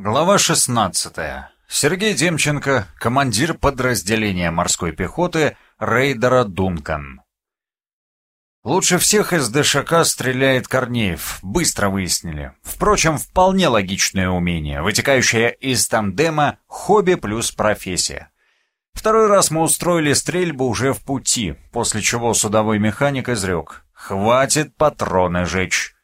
Глава 16. Сергей Демченко, командир подразделения морской пехоты рейдера «Дункан». Лучше всех из ДШК стреляет Корнеев, быстро выяснили. Впрочем, вполне логичное умение, вытекающее из тандема хобби плюс профессия. Второй раз мы устроили стрельбу уже в пути, после чего судовой механик изрек «Хватит патроны жечь».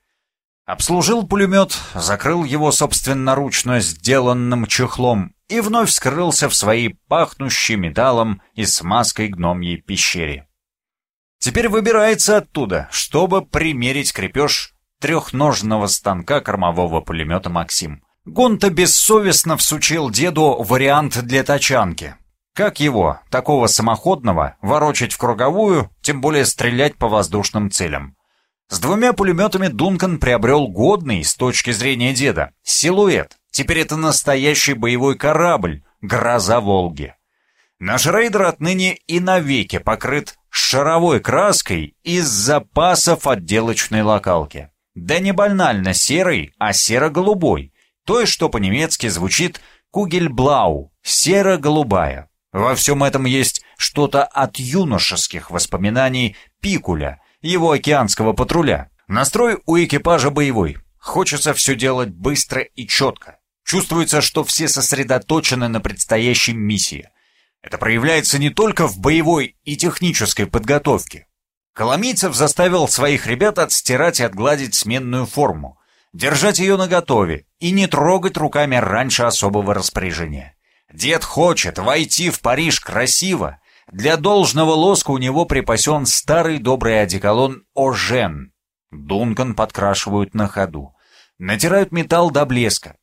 Обслужил пулемет, закрыл его собственноручно сделанным чехлом и вновь скрылся в своей пахнущей металлом и смазкой гномьей пещере. Теперь выбирается оттуда, чтобы примерить крепеж трехножного станка кормового пулемета «Максим». Гонта бессовестно всучил деду вариант для тачанки. Как его, такого самоходного, ворочать в круговую, тем более стрелять по воздушным целям? С двумя пулеметами Дункан приобрел годный, с точки зрения деда, силуэт. Теперь это настоящий боевой корабль, гроза Волги. Наш рейдер отныне и навеки покрыт шаровой краской из запасов отделочной локалки. Да не банально серый, а серо-голубой. Той, что по-немецки звучит «кугельблау», серо-голубая. Во всем этом есть что-то от юношеских воспоминаний Пикуля, его океанского патруля. Настрой у экипажа боевой. Хочется все делать быстро и четко. Чувствуется, что все сосредоточены на предстоящей миссии. Это проявляется не только в боевой и технической подготовке. Коломийцев заставил своих ребят отстирать и отгладить сменную форму, держать ее наготове и не трогать руками раньше особого распоряжения. Дед хочет войти в Париж красиво, для должного лоска у него припасен старый добрый одеколон «Ожен». Дункан подкрашивают на ходу. Натирают металл до блеска.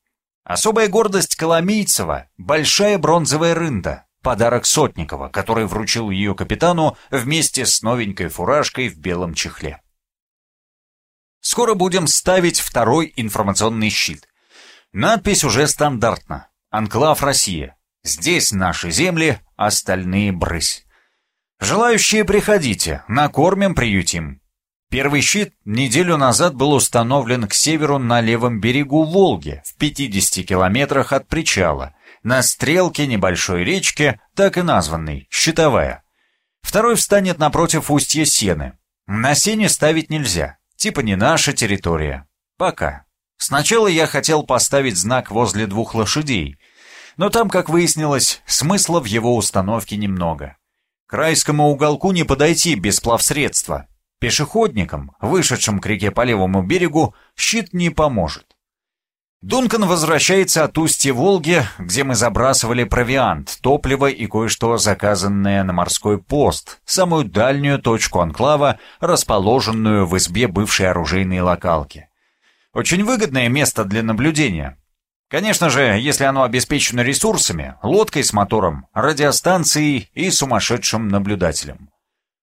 Особая гордость Коломийцева — большая бронзовая рында, подарок Сотникова, который вручил ее капитану вместе с новенькой фуражкой в белом чехле. Скоро будем ставить второй информационный щит. Надпись уже стандартна. «Анклав Россия». Здесь наши земли, остальные брысь. Желающие приходите, накормим, приютим. Первый щит неделю назад был установлен к северу на левом берегу Волги, в 50 километрах от причала, на стрелке небольшой речки, так и названной, Щитовая. Второй встанет напротив устья Сены. На Сене ставить нельзя, типа не наша территория. Пока. Сначала я хотел поставить знак возле двух лошадей, но там, как выяснилось, смысла в его установке немного. К райскому уголку не подойти без плавсредства. Пешеходникам, вышедшим к реке по левому берегу, щит не поможет. Дункан возвращается от устья Волги, где мы забрасывали провиант, топливо и кое-что заказанное на морской пост, самую дальнюю точку анклава, расположенную в избе бывшей оружейной локалки. Очень выгодное место для наблюдения, Конечно же, если оно обеспечено ресурсами, лодкой с мотором, радиостанцией и сумасшедшим наблюдателем.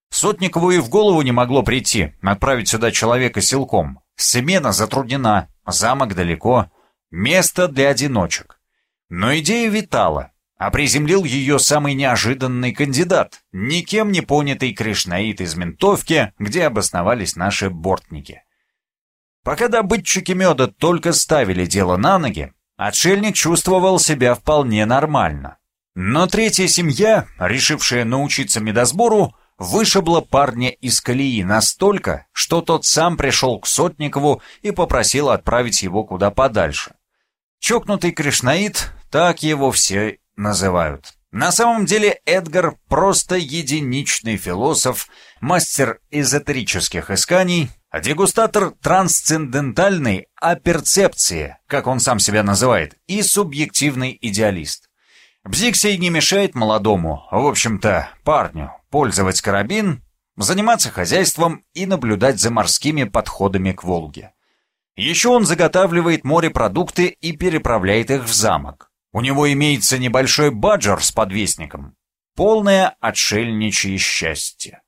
Сотникову и в голову не могло прийти отправить сюда человека силком. Смена затруднена, замок далеко, место для одиночек. Но идея витала, а приземлил ее самый неожиданный кандидат, никем не понятый кришнаит из ментовки, где обосновались наши бортники. Пока добытчики меда только ставили дело на ноги, Отшельник чувствовал себя вполне нормально. Но третья семья, решившая научиться медосбору, вышибла парня из колеи настолько, что тот сам пришел к Сотникову и попросил отправить его куда подальше. Чокнутый кришнаит, так его все называют. На самом деле Эдгар просто единичный философ, мастер эзотерических исканий, дегустатор трансцендентальной аперцепции, как он сам себя называет, и субъективный идеалист. Бзиксей не мешает молодому, в общем-то, парню, пользовать карабин, заниматься хозяйством и наблюдать за морскими подходами к Волге. Еще он заготавливает морепродукты и переправляет их в замок. У него имеется небольшой баджер с подвесником. Полное отшельничье счастье.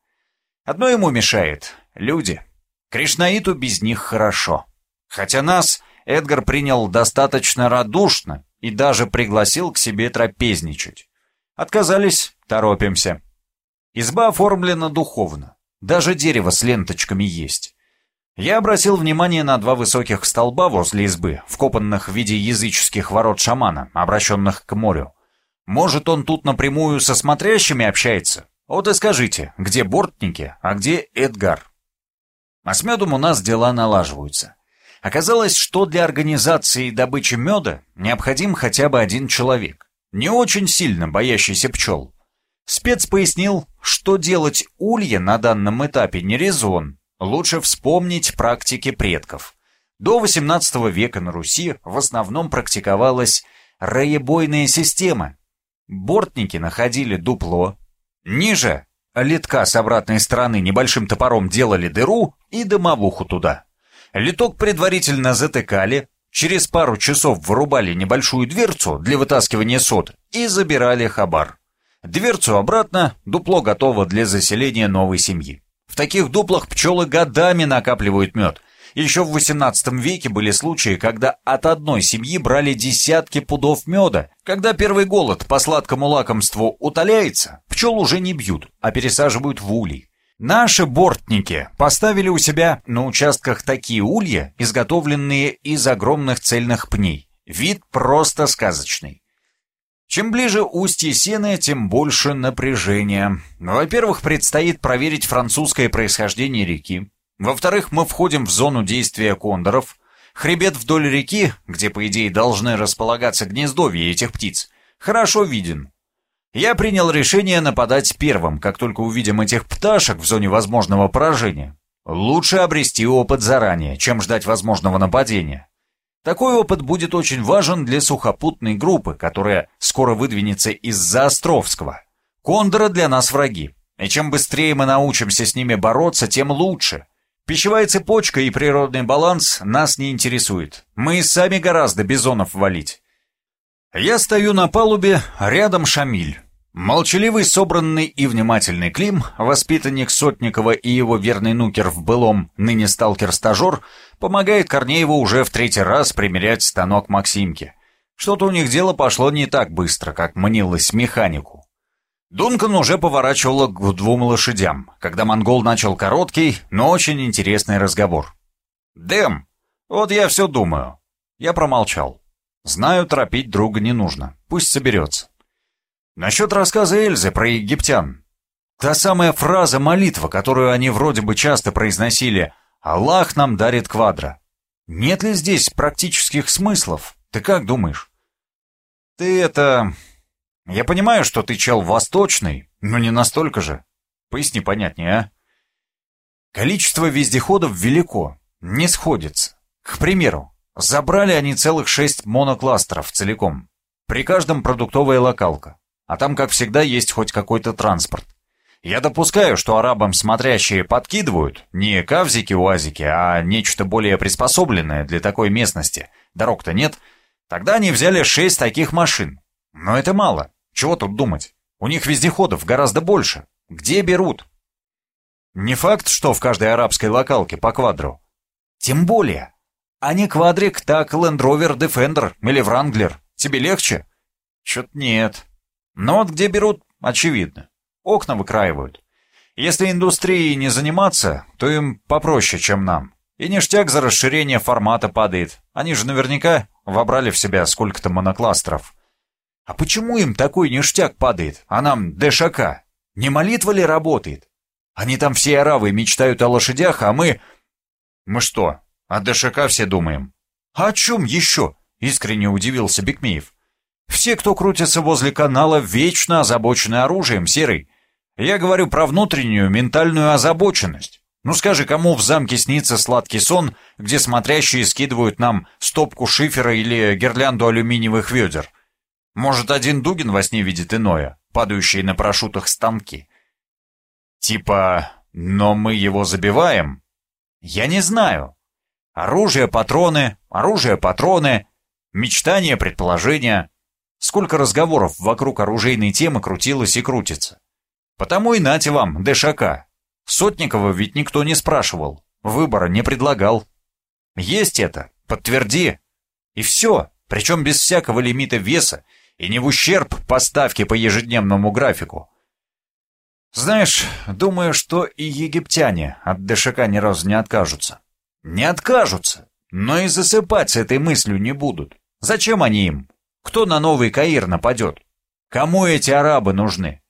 Одно ему мешает — люди. Кришнаиту без них хорошо. Хотя нас Эдгар принял достаточно радушно и даже пригласил к себе трапезничать. Отказались, торопимся. Изба оформлена духовно. Даже дерево с ленточками есть. Я обратил внимание на два высоких столба возле избы, вкопанных в виде языческих ворот шамана, обращенных к морю. Может, он тут напрямую со смотрящими общается? Вот и скажите, где бортники, а где Эдгар? А с медом у нас дела налаживаются. Оказалось, что для организации добычи меда необходим хотя бы один человек, не очень сильно боящийся пчел. Спец пояснил, что делать улья на данном этапе не резон, лучше вспомнить практики предков. До XVIII века на Руси в основном практиковалась роебойная система. Бортники находили дупло, ниже литка с обратной стороны небольшим топором делали дыру и дымовуху туда. Литок предварительно затыкали, через пару часов вырубали небольшую дверцу для вытаскивания сот и забирали хабар. Дверцу обратно, дупло готово для заселения новой семьи. В таких дуплах пчелы годами накапливают мед. Еще в XVIII веке были случаи, когда от одной семьи брали десятки пудов меда. Когда первый голод по сладкому лакомству утоляется, пчел уже не бьют, а пересаживают в улей. Наши бортники поставили у себя на участках такие улья, изготовленные из огромных цельных пней. Вид просто сказочный. Чем ближе устье Сены, тем больше напряжения. Во-первых, предстоит проверить французское происхождение реки. Во-вторых, мы входим в зону действия кондоров. Хребет вдоль реки, где, по идее, должны располагаться гнездовья этих птиц, хорошо виден. Я принял решение нападать первым, как только увидим этих пташек в зоне возможного поражения. Лучше обрести опыт заранее, чем ждать возможного нападения. Такой опыт будет очень важен для сухопутной группы, которая скоро выдвинется из-за Островского. Кондоры для нас враги, и чем быстрее мы научимся с ними бороться, тем лучше. Пищевая цепочка и природный баланс нас не интересует. Мы сами гораздо бизонов валить. Я стою на палубе, рядом Шамиль. Молчаливый, собранный и внимательный Клим, воспитанник Сотникова и его верный нукер в былом, ныне сталкер-стажер, помогает Корнееву уже в третий раз примерять станок Максимки. Что-то у них дело пошло не так быстро, как мнилось механику. Дункан уже поворачивала к двум лошадям, когда монгол начал короткий, но очень интересный разговор. «Дэм, вот я все думаю». Я промолчал. Знаю, торопить друга не нужно. Пусть соберется. Насчет рассказа Эльзы про египтян. Та самая фраза-молитва, которую они вроде бы часто произносили «Аллах нам дарит квадро». Нет ли здесь практических смыслов? Ты как думаешь? Ты это... Я понимаю, что ты чел восточный, но не настолько же. Поясни понятнее, а? Количество вездеходов велико, не сходится. К примеру, Забрали они целых шесть монокластеров целиком. При каждом продуктовая локалка. А там, как всегда, есть хоть какой-то транспорт. Я допускаю, что арабам смотрящие подкидывают не кавзики-уазики, а нечто более приспособленное для такой местности. Дорог-то нет. Тогда они взяли шесть таких машин. Но это мало. Чего тут думать? У них вездеходов гораздо больше. Где берут? Не факт, что в каждой арабской локалке по квадру. Тем более, а не квадрик, так Land Rover Defender или Wrangler. Тебе легче? Чё-то нет. Но вот где берут, очевидно. Окна выкраивают. Если индустрией не заниматься, то им попроще, чем нам. И ништяк за расширение формата падает. Они же наверняка вобрали в себя сколько-то монокластеров. А почему им такой ништяк падает, а нам ДШК? Не молитва ли работает? Они там все аравы мечтают о лошадях, а мы... Мы что, о ДШК все думаем. А о чем еще? Искренне удивился Бекмеев. Все, кто крутится возле канала, вечно озабочены оружием, Серый. Я говорю про внутреннюю ментальную озабоченность. Ну скажи, кому в замке снится сладкий сон, где смотрящие скидывают нам стопку шифера или гирлянду алюминиевых ведер? Может, один Дугин во сне видит иное, падающие на парашютах станки? Типа, но мы его забиваем? Я не знаю. Оружие, патроны, оружие, патроны, мечтания, предположения. Сколько разговоров вокруг оружейной темы крутилось и крутится. Потому и нате вам, ДШК. Сотникова ведь никто не спрашивал, выбора не предлагал. Есть это, подтверди. И все, причем без всякого лимита веса и не в ущерб поставки по ежедневному графику. Знаешь, думаю, что и египтяне от ДШК ни разу не откажутся. Не откажутся, но и засыпать с этой мыслью не будут. Зачем они им? Кто на Новый Каир нападет? Кому эти арабы нужны?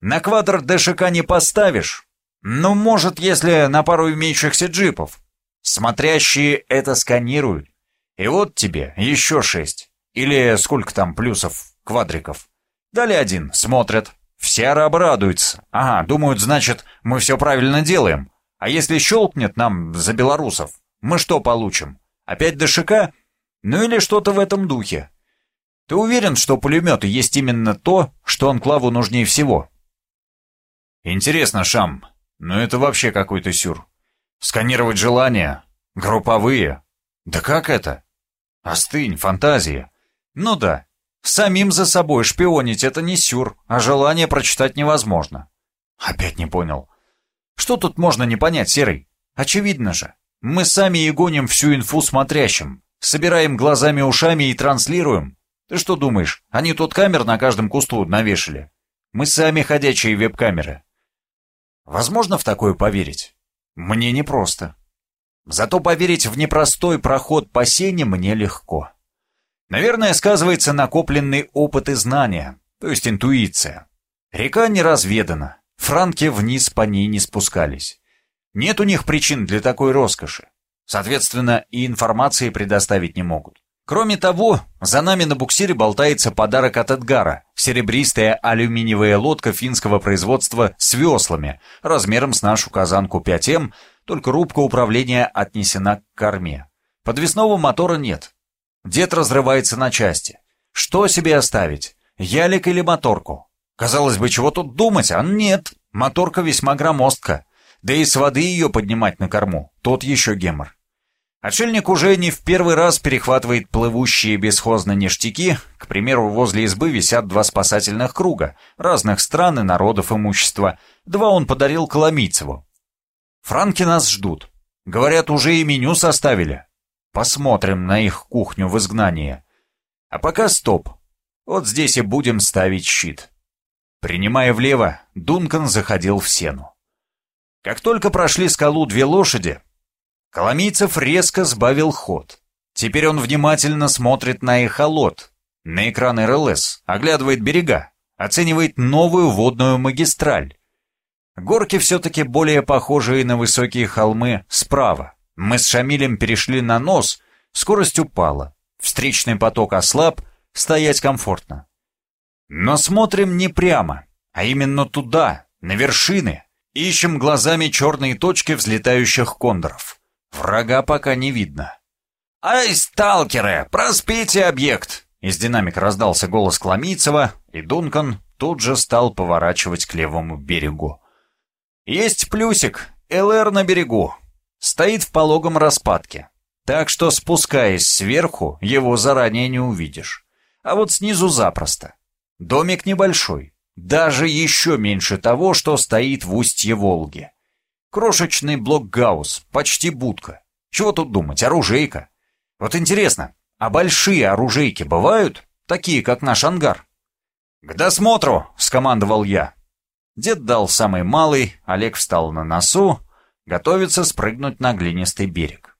На квадр ДШК не поставишь. Ну, может, если на пару имеющихся джипов. Смотрящие это сканируют. И вот тебе еще шесть. Или сколько там плюсов, квадриков. Дали один, смотрят. Все арабы радуются. Ага, думают, значит, мы все правильно делаем. А если щелкнет нам за белорусов, мы что получим? Опять ДШК? Ну или что-то в этом духе. Ты уверен, что пулеметы есть именно то, что анклаву нужнее всего? Интересно, Шам, но это вообще какой-то сюр. Сканировать желания? Групповые? Да как это? Остынь, фантазия. Ну да, самим за собой шпионить это не сюр, а желание прочитать невозможно. Опять не понял. Что тут можно не понять, Серый? Очевидно же. Мы сами и гоним всю инфу смотрящим. Собираем глазами-ушами и транслируем. Ты что думаешь, они тут камер на каждом кусту навешали? Мы сами ходячие веб-камеры. Возможно в такое поверить? Мне непросто. Зато поверить в непростой проход по сене мне легко. Наверное, сказывается накопленный опыт и знания, то есть интуиция. Река не разведана, франки вниз по ней не спускались. Нет у них причин для такой роскоши. Соответственно, и информации предоставить не могут. Кроме того, за нами на буксире болтается подарок от Эдгара – серебристая алюминиевая лодка финского производства с веслами, размером с нашу казанку 5М, только рубка управления отнесена к корме. Подвесного мотора нет. Дед разрывается на части. Что себе оставить? Ялик или моторку? Казалось бы, чего тут думать, а нет. Моторка весьма громоздка. Да и с воды ее поднимать на корму, тот еще гемор. Отшельник уже не в первый раз перехватывает плывущие бесхозно ништяки. К примеру, возле избы висят два спасательных круга, разных стран и народов имущества. Два он подарил Коломийцеву. Франки нас ждут. Говорят, уже и меню составили. Посмотрим на их кухню в изгнании. А пока стоп. Вот здесь и будем ставить щит. Принимая влево, Дункан заходил в сену. Как только прошли скалу две лошади, Коломийцев резко сбавил ход. Теперь он внимательно смотрит на эхолот, на экран РЛС, оглядывает берега, оценивает новую водную магистраль. Горки все-таки более похожие на высокие холмы справа. Мы с Шамилем перешли на нос, скорость упала, встречный поток ослаб, стоять комфортно. Но смотрим не прямо, а именно туда, на вершины, ищем глазами черные точки взлетающих кондоров. Врага пока не видно. «Ай, сталкеры, проспите объект!» Из динамика раздался голос Кламийцева, и Дункан тут же стал поворачивать к левому берегу. «Есть плюсик. ЛР на берегу. Стоит в пологом распадке. Так что, спускаясь сверху, его заранее не увидишь. А вот снизу запросто. Домик небольшой, даже еще меньше того, что стоит в устье Волги. Крошечный блокгаус, почти будка. Чего тут думать, оружейка. Вот интересно, а большие оружейки бывают? Такие, как наш ангар? «К досмотру!» — скомандовал я. Дед дал самый малый, Олег встал на носу, готовится спрыгнуть на глинистый берег.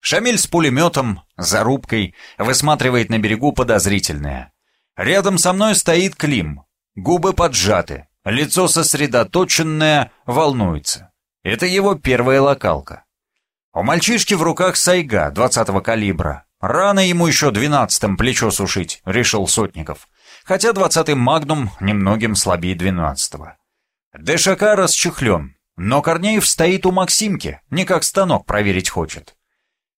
Шамиль с пулеметом, зарубкой, высматривает на берегу подозрительное. Рядом со мной стоит Клим, губы поджаты, Лицо сосредоточенное, волнуется. Это его первая локалка. У мальчишки в руках сайга 20-го калибра. Рано ему еще 12-м плечо сушить, решил Сотников. Хотя 20-й магнум немногим слабее 12-го. ДШК расчехлен, но Корнеев стоит у Максимки, не как станок проверить хочет.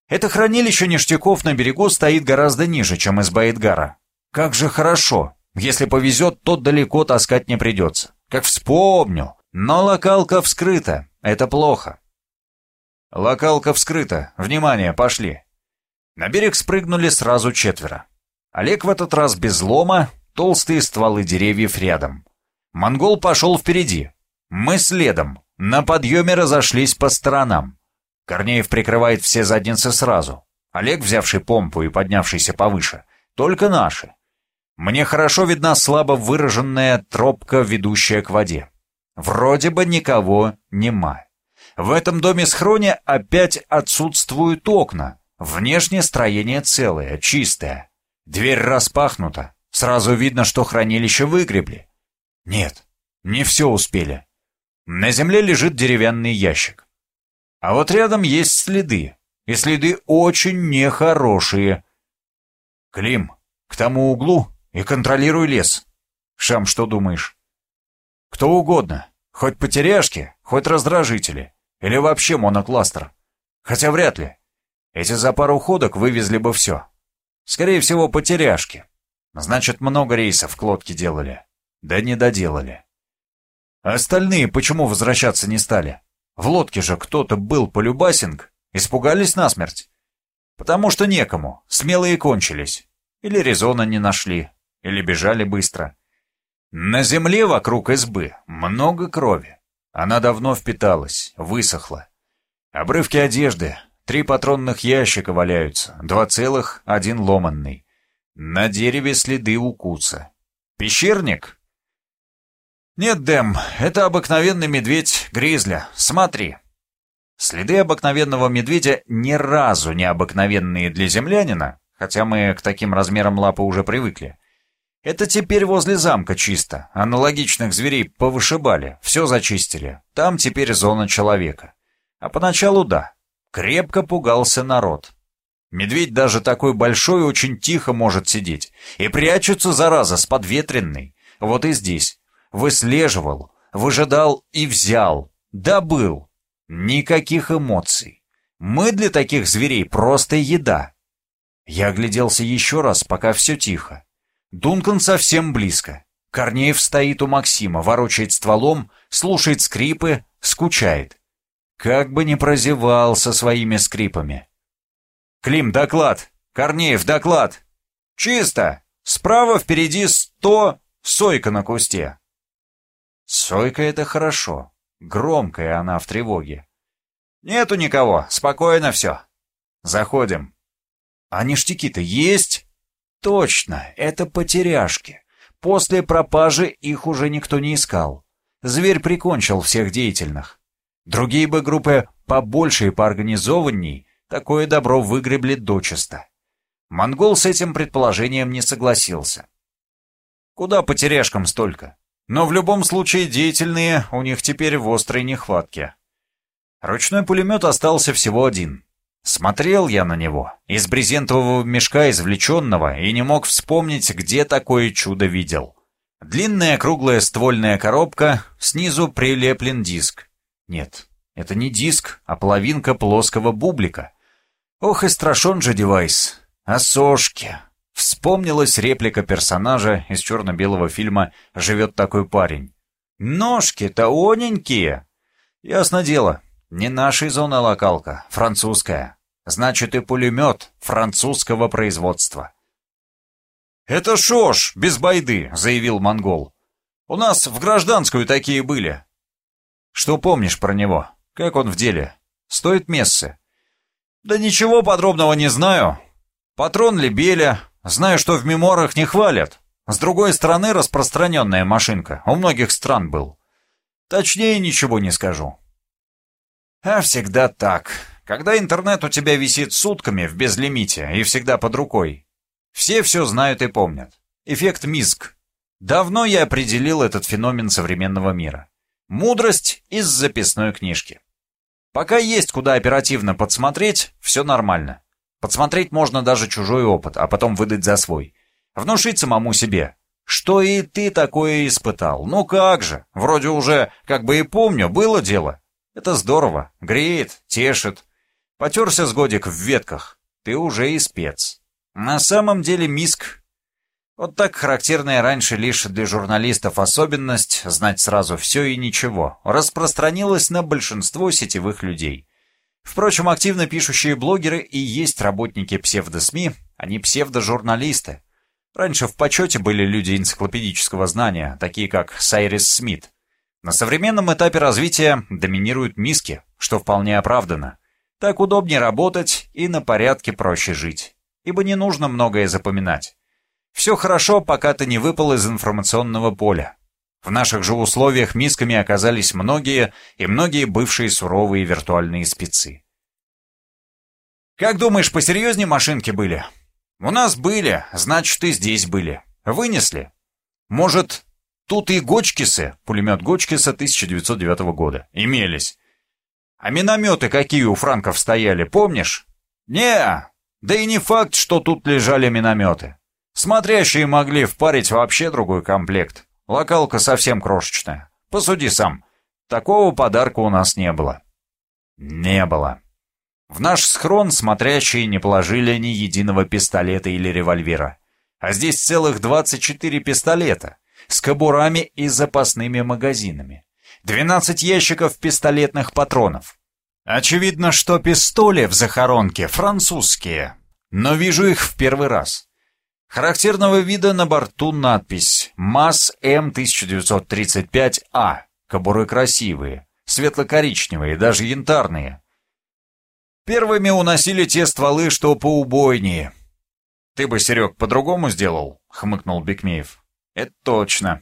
Это хранилище ништяков на берегу стоит гораздо ниже, чем из Баидгара. Как же хорошо. Если повезет, то далеко таскать не придется. Как вспомню. Но локалка вскрыта. Это плохо. Локалка вскрыта. Внимание, пошли. На берег спрыгнули сразу четверо. Олег в этот раз без лома, толстые стволы деревьев рядом. Монгол пошел впереди. Мы следом. На подъеме разошлись по сторонам. Корнеев прикрывает все задницы сразу. Олег, взявший помпу и поднявшийся повыше, только наши. Мне хорошо видна слабо выраженная тропка, ведущая к воде. Вроде бы никого нема. В этом доме-схроне опять отсутствуют окна. Внешнее строение целое, чистое. Дверь распахнута. Сразу видно, что хранилище выгребли. Нет, не все успели. На земле лежит деревянный ящик. А вот рядом есть следы. И следы очень нехорошие. Клим, к тому углу и контролируй лес. Шам, что думаешь? Кто угодно. Хоть потеряшки, хоть раздражители. Или вообще монокластер. Хотя вряд ли. Эти за пару ходок вывезли бы все. Скорее всего, потеряшки. Значит, много рейсов к лодке делали. Да не доделали. Остальные почему возвращаться не стали? В лодке же кто-то был полюбасинг. Испугались насмерть. Потому что некому, смелые кончились. Или резона не нашли, или бежали быстро. На земле вокруг избы много крови. Она давно впиталась, высохла. Обрывки одежды, три патронных ящика валяются, два целых, один ломанный. На дереве следы укуса. Пещерник? Нет, Дэм, это обыкновенный медведь Гризля. Смотри. Следы обыкновенного медведя ни разу не обыкновенные для землянина, хотя мы к таким размерам лапы уже привыкли. Это теперь возле замка чисто. Аналогичных зверей повышибали, все зачистили. Там теперь зона человека. А поначалу да, крепко пугался народ. Медведь даже такой большой очень тихо может сидеть. И прячется, зараза, с подветренной. Вот и здесь. Выслеживал, выжидал и взял. Добыл. Никаких эмоций. Мы для таких зверей просто еда. Я огляделся еще раз, пока все тихо. Дункан совсем близко. Корнеев стоит у Максима, ворочает стволом, слушает скрипы, скучает. Как бы не прозевал со своими скрипами. «Клим, доклад! Корнеев, доклад! Чисто! Справа впереди сто сойка на кусте!» Сойка — это хорошо. Громкая она в тревоге. «Нету никого, спокойно все. Заходим». «А ништяки-то есть?» «Точно, это потеряшки. После пропажи их уже никто не искал. Зверь прикончил всех деятельных. Другие бы группы побольше и поорганизованней такое добро выгребли дочисто. Монгол с этим предположением не согласился. Куда потеряшкам столько? Но в любом случае деятельные у них теперь в острой нехватке. Ручной пулемет остался всего один. Смотрел я на него, из брезентового мешка извлеченного, и не мог вспомнить, где такое чудо видел. Длинная круглая ствольная коробка, снизу прилеплен диск. Нет, это не диск, а половинка плоского бублика. Ох и страшен же девайс. А сошки. Вспомнилась реплика персонажа из черно-белого фильма «Живет такой парень». Ножки-то оненькие. Ясно дело, не нашей зоны локалка, французская. Значит и пулемет французского производства. «Это шош, без байды», — заявил монгол. «У нас в гражданскую такие были». «Что помнишь про него? Как он в деле? Стоит мессы?» «Да ничего подробного не знаю. Патрон Лебеля. Знаю, что в мемуарах не хвалят. С другой стороны, распространенная машинка. У многих стран был. Точнее ничего не скажу. А всегда так. Когда интернет у тебя висит сутками в безлимите и всегда под рукой. Все все знают и помнят. Эффект МИСК. Давно я определил этот феномен современного мира. Мудрость из записной книжки. Пока есть куда оперативно подсмотреть, все нормально. Подсмотреть можно даже чужой опыт, а потом выдать за свой. Внушить самому себе. Что и ты такое испытал. Ну как же, вроде уже, как бы и помню, было дело. Это здорово, греет, тешит. Потерся с годик в ветках, ты уже и спец. На самом деле миск... Вот так характерная раньше лишь для журналистов особенность знать сразу все и ничего распространилась на большинство сетевых людей. Впрочем, активно пишущие блогеры и есть работники псевдосми, а не псевдожурналисты. Раньше в почете были люди энциклопедического знания, такие как Сайрис Смит. На современном этапе развития доминируют миски, что вполне оправдано. Так удобнее работать и на порядке проще жить, ибо не нужно многое запоминать. Все хорошо, пока ты не выпал из информационного поля. В наших же условиях мисками оказались многие и многие бывшие суровые виртуальные спецы. «Как думаешь, посерьезнее машинки были?» «У нас были, значит, и здесь были. Вынесли. Может, тут и Гочкисы, пулемет Гочкиса 1909 года, имелись. А минометы какие у франков стояли, помнишь? не да и не факт, что тут лежали минометы. Смотрящие могли впарить вообще другой комплект. Локалка совсем крошечная. Посуди сам. Такого подарка у нас не было. Не было. В наш схрон смотрящие не положили ни единого пистолета или револьвера. А здесь целых 24 пистолета с кобурами и запасными магазинами. 12 ящиков пистолетных патронов. Очевидно, что пистоли в захоронке французские, но вижу их в первый раз. Характерного вида на борту надпись «МАЗ М1935А». Кобуры красивые, светло-коричневые, даже янтарные. Первыми уносили те стволы, что поубойнее. «Ты бы, Серег, по-другому сделал?» — хмыкнул Бекмеев. «Это точно.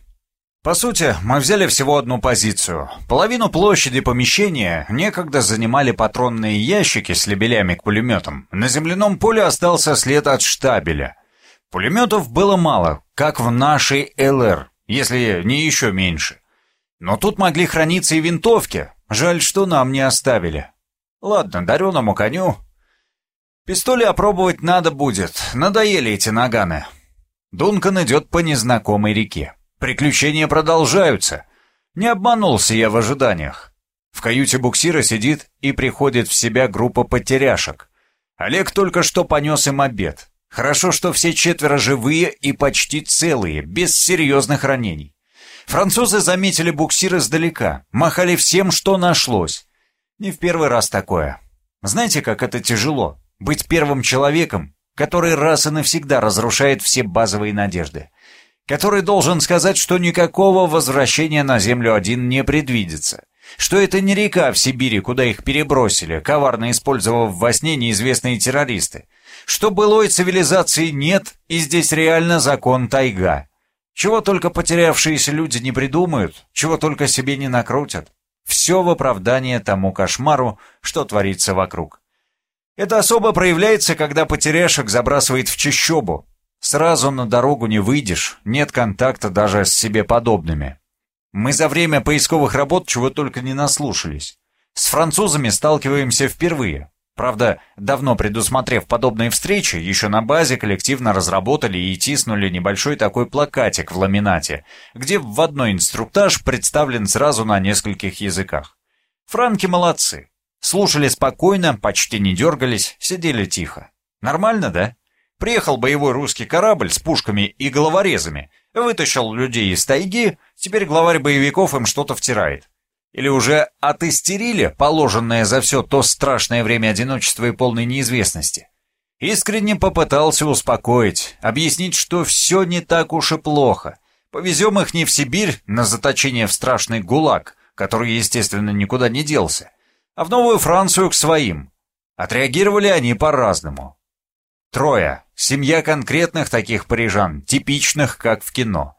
По сути, мы взяли всего одну позицию. Половину площади помещения некогда занимали патронные ящики с лебелями к пулеметам. На земляном поле остался след от штабеля. Пулеметов было мало, как в нашей ЛР, если не еще меньше. Но тут могли храниться и винтовки. Жаль, что нам не оставили. Ладно, дареному коню. Пистоли опробовать надо будет. Надоели эти наганы. Дункан идет по незнакомой реке. Приключения продолжаются. Не обманулся я в ожиданиях. В каюте буксира сидит и приходит в себя группа потеряшек. Олег только что понес им обед. Хорошо, что все четверо живые и почти целые, без серьезных ранений. Французы заметили буксир издалека, махали всем, что нашлось. Не в первый раз такое. Знаете, как это тяжело? Быть первым человеком, который раз и навсегда разрушает все базовые надежды который должен сказать, что никакого возвращения на Землю-1 не предвидится, что это не река в Сибири, куда их перебросили, коварно использовав во сне неизвестные террористы, что былой цивилизации нет, и здесь реально закон тайга. Чего только потерявшиеся люди не придумают, чего только себе не накрутят. Все в оправдание тому кошмару, что творится вокруг. Это особо проявляется, когда потеряшек забрасывает в чащобу, Сразу на дорогу не выйдешь, нет контакта даже с себе подобными. Мы за время поисковых работ чего только не наслушались. С французами сталкиваемся впервые. Правда, давно предусмотрев подобные встречи, еще на базе коллективно разработали и тиснули небольшой такой плакатик в ламинате, где в одной инструктаж представлен сразу на нескольких языках. Франки молодцы. Слушали спокойно, почти не дергались, сидели тихо. Нормально, да? Приехал боевой русский корабль с пушками и головорезами, вытащил людей из тайги, теперь главарь боевиков им что-то втирает. Или уже отыстерили положенное за все то страшное время одиночества и полной неизвестности. Искренне попытался успокоить, объяснить, что все не так уж и плохо. Повезем их не в Сибирь на заточение в страшный ГУЛАГ, который, естественно, никуда не делся, а в Новую Францию к своим. Отреагировали они по-разному. Трое. Семья конкретных таких парижан, типичных, как в кино.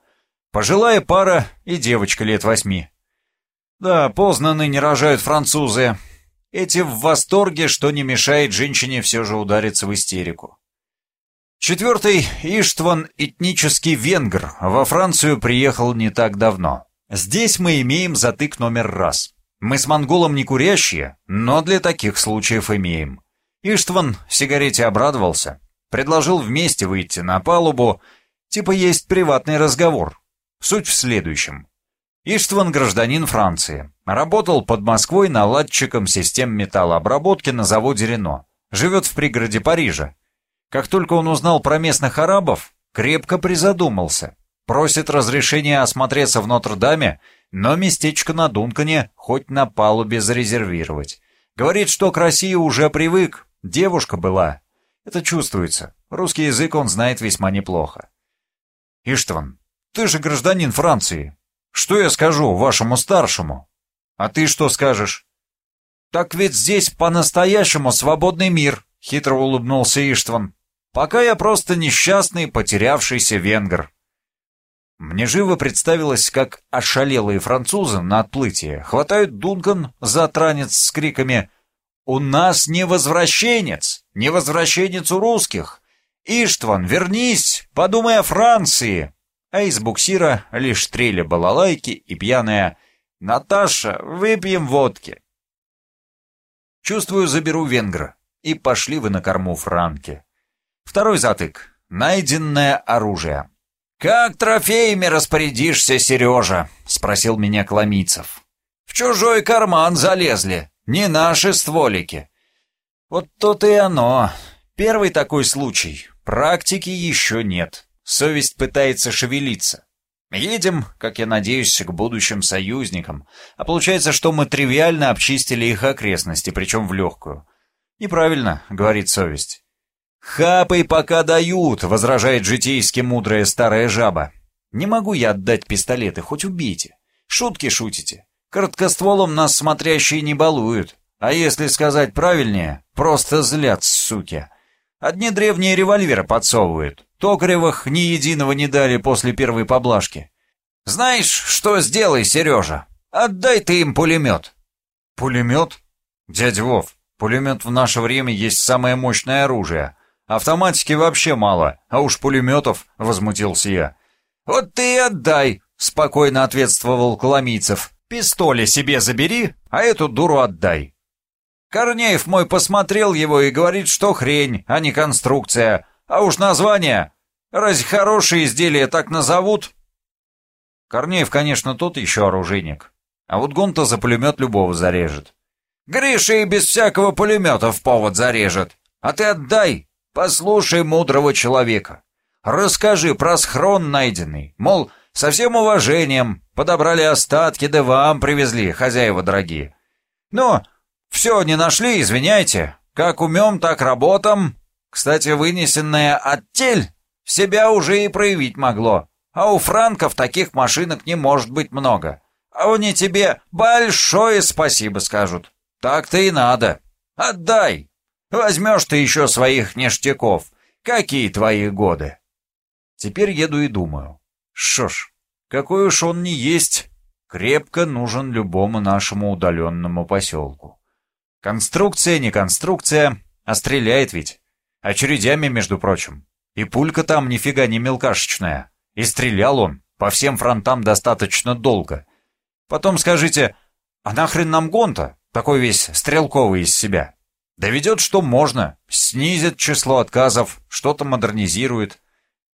Пожилая пара и девочка лет восьми. Да, поздно ныне рожают французы. Эти в восторге, что не мешает женщине все же удариться в истерику. Четвертый, Иштван, этнический венгр, во Францию приехал не так давно. Здесь мы имеем затык номер раз. Мы с монголом не курящие, но для таких случаев имеем. Иштван сигарете обрадовался, предложил вместе выйти на палубу, типа есть приватный разговор. Суть в следующем. Иштван гражданин Франции. Работал под Москвой наладчиком систем металлообработки на заводе Рено. Живет в пригороде Парижа. Как только он узнал про местных арабов, крепко призадумался. Просит разрешения осмотреться в Нотр-Даме, но местечко на Дункане хоть на палубе зарезервировать. Говорит, что к России уже привык, Девушка была. Это чувствуется. Русский язык он знает весьма неплохо. Иштван, ты же гражданин Франции. Что я скажу вашему старшему? А ты что скажешь? Так ведь здесь по-настоящему свободный мир, хитро улыбнулся Иштван. Пока я просто несчастный, потерявшийся венгр. Мне живо представилось, как ошалелые французы на отплытии хватают Дункан за транец с криками «У нас не возвращенец! Не возвращенец у русских! Иштван, вернись! Подумай о Франции!» А из буксира лишь трели балалайки и пьяная «Наташа, выпьем водки!» Чувствую, заберу венгра. И пошли вы на корму Франки. Второй затык. Найденное оружие. «Как трофеями распорядишься, Сережа?» — спросил меня Коломийцев. «В чужой карман залезли, не наши стволики». Вот то-то и оно. Первый такой случай. Практики еще нет. Совесть пытается шевелиться. Едем, как я надеюсь, к будущим союзникам, а получается, что мы тривиально обчистили их окрестности, причем в легкую. Неправильно, говорит совесть. «Хапай, пока дают», — возражает житейски мудрая старая жаба. «Не могу я отдать пистолеты, хоть убейте. Шутки шутите. Короткостволом нас смотрящие не балуют. А если сказать правильнее, просто злят, суки. Одни древние револьверы подсовывают. Токаревых ни единого не дали после первой поблажки. Знаешь, что сделай, Сережа? Отдай ты им пулемет». «Пулемет? Дядь Вов, пулемет в наше время есть самое мощное оружие». Автоматики вообще мало, а уж пулеметов, — возмутился я. «Вот ты и отдай», — спокойно ответствовал Коломийцев. «Пистоли себе забери, а эту дуру отдай». Корнеев мой посмотрел его и говорит, что хрень, а не конструкция. А уж название. Разве хорошие изделия так назовут? Корнеев, конечно, тот еще оружейник. А вот Гонта за пулемет любого зарежет. Гриша и без всякого пулемета в повод зарежет. А ты отдай, Послушай мудрого человека. Расскажи про схрон найденный. Мол, со всем уважением, подобрали остатки, да вам привезли, хозяева дорогие. Ну, все не нашли, извиняйте. Как умем, так работам. Кстати, вынесенная оттель себя уже и проявить могло. А у франков таких машинок не может быть много. А они тебе большое спасибо скажут. Так-то и надо. Отдай. Возьмешь ты еще своих ништяков. Какие твои годы? Теперь еду и думаю. Что ж, какой уж он не есть, крепко нужен любому нашему удаленному поселку. Конструкция не конструкция, а стреляет ведь. Очередями, между прочим. И пулька там нифига не мелкашечная. И стрелял он по всем фронтам достаточно долго. Потом скажите, а нахрен нам гонта, такой весь стрелковый из себя? Доведет, что можно, снизит число отказов, что-то модернизирует.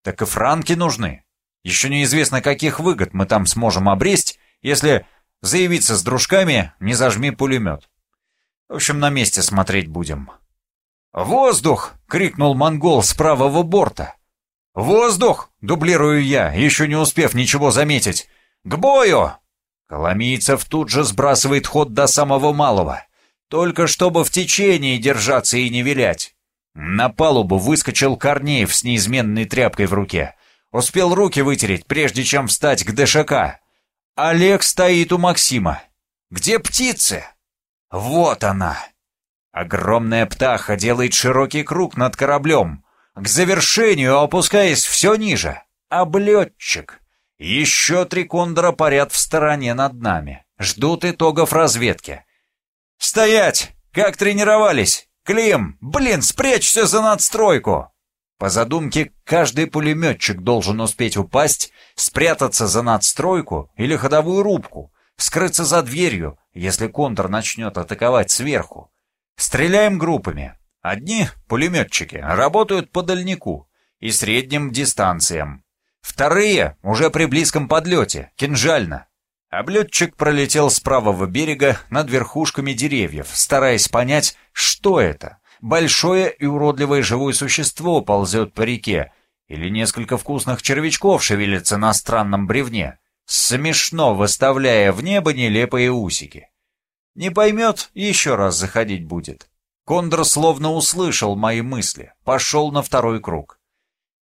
Так и франки нужны. Еще неизвестно, каких выгод мы там сможем обресть, если заявиться с дружками, не зажми пулемет. В общем, на месте смотреть будем. «Воздух!» — крикнул монгол с правого борта. «Воздух!» — дублирую я, еще не успев ничего заметить. «К бою!» Коломийцев тут же сбрасывает ход до самого малого. Только чтобы в течение держаться и не вилять. На палубу выскочил Корнеев с неизменной тряпкой в руке. Успел руки вытереть, прежде чем встать к ДШК. Олег стоит у Максима. «Где птицы?» «Вот она!» Огромная птаха делает широкий круг над кораблем, к завершению опускаясь все ниже. Облетчик. Еще три кондора парят в стороне над нами. Ждут итогов разведки. «Стоять! Как тренировались! Клим, блин, спрячься за надстройку!» По задумке, каждый пулеметчик должен успеть упасть, спрятаться за надстройку или ходовую рубку, скрыться за дверью, если контр начнет атаковать сверху. Стреляем группами. Одни, пулеметчики, работают по дальнику и средним дистанциям. Вторые уже при близком подлете, кинжально. Облетчик пролетел с правого берега над верхушками деревьев, стараясь понять, что это. Большое и уродливое живое существо ползет по реке, или несколько вкусных червячков шевелятся на странном бревне, смешно выставляя в небо нелепые усики. Не поймет, еще раз заходить будет. Кондор словно услышал мои мысли, пошел на второй круг.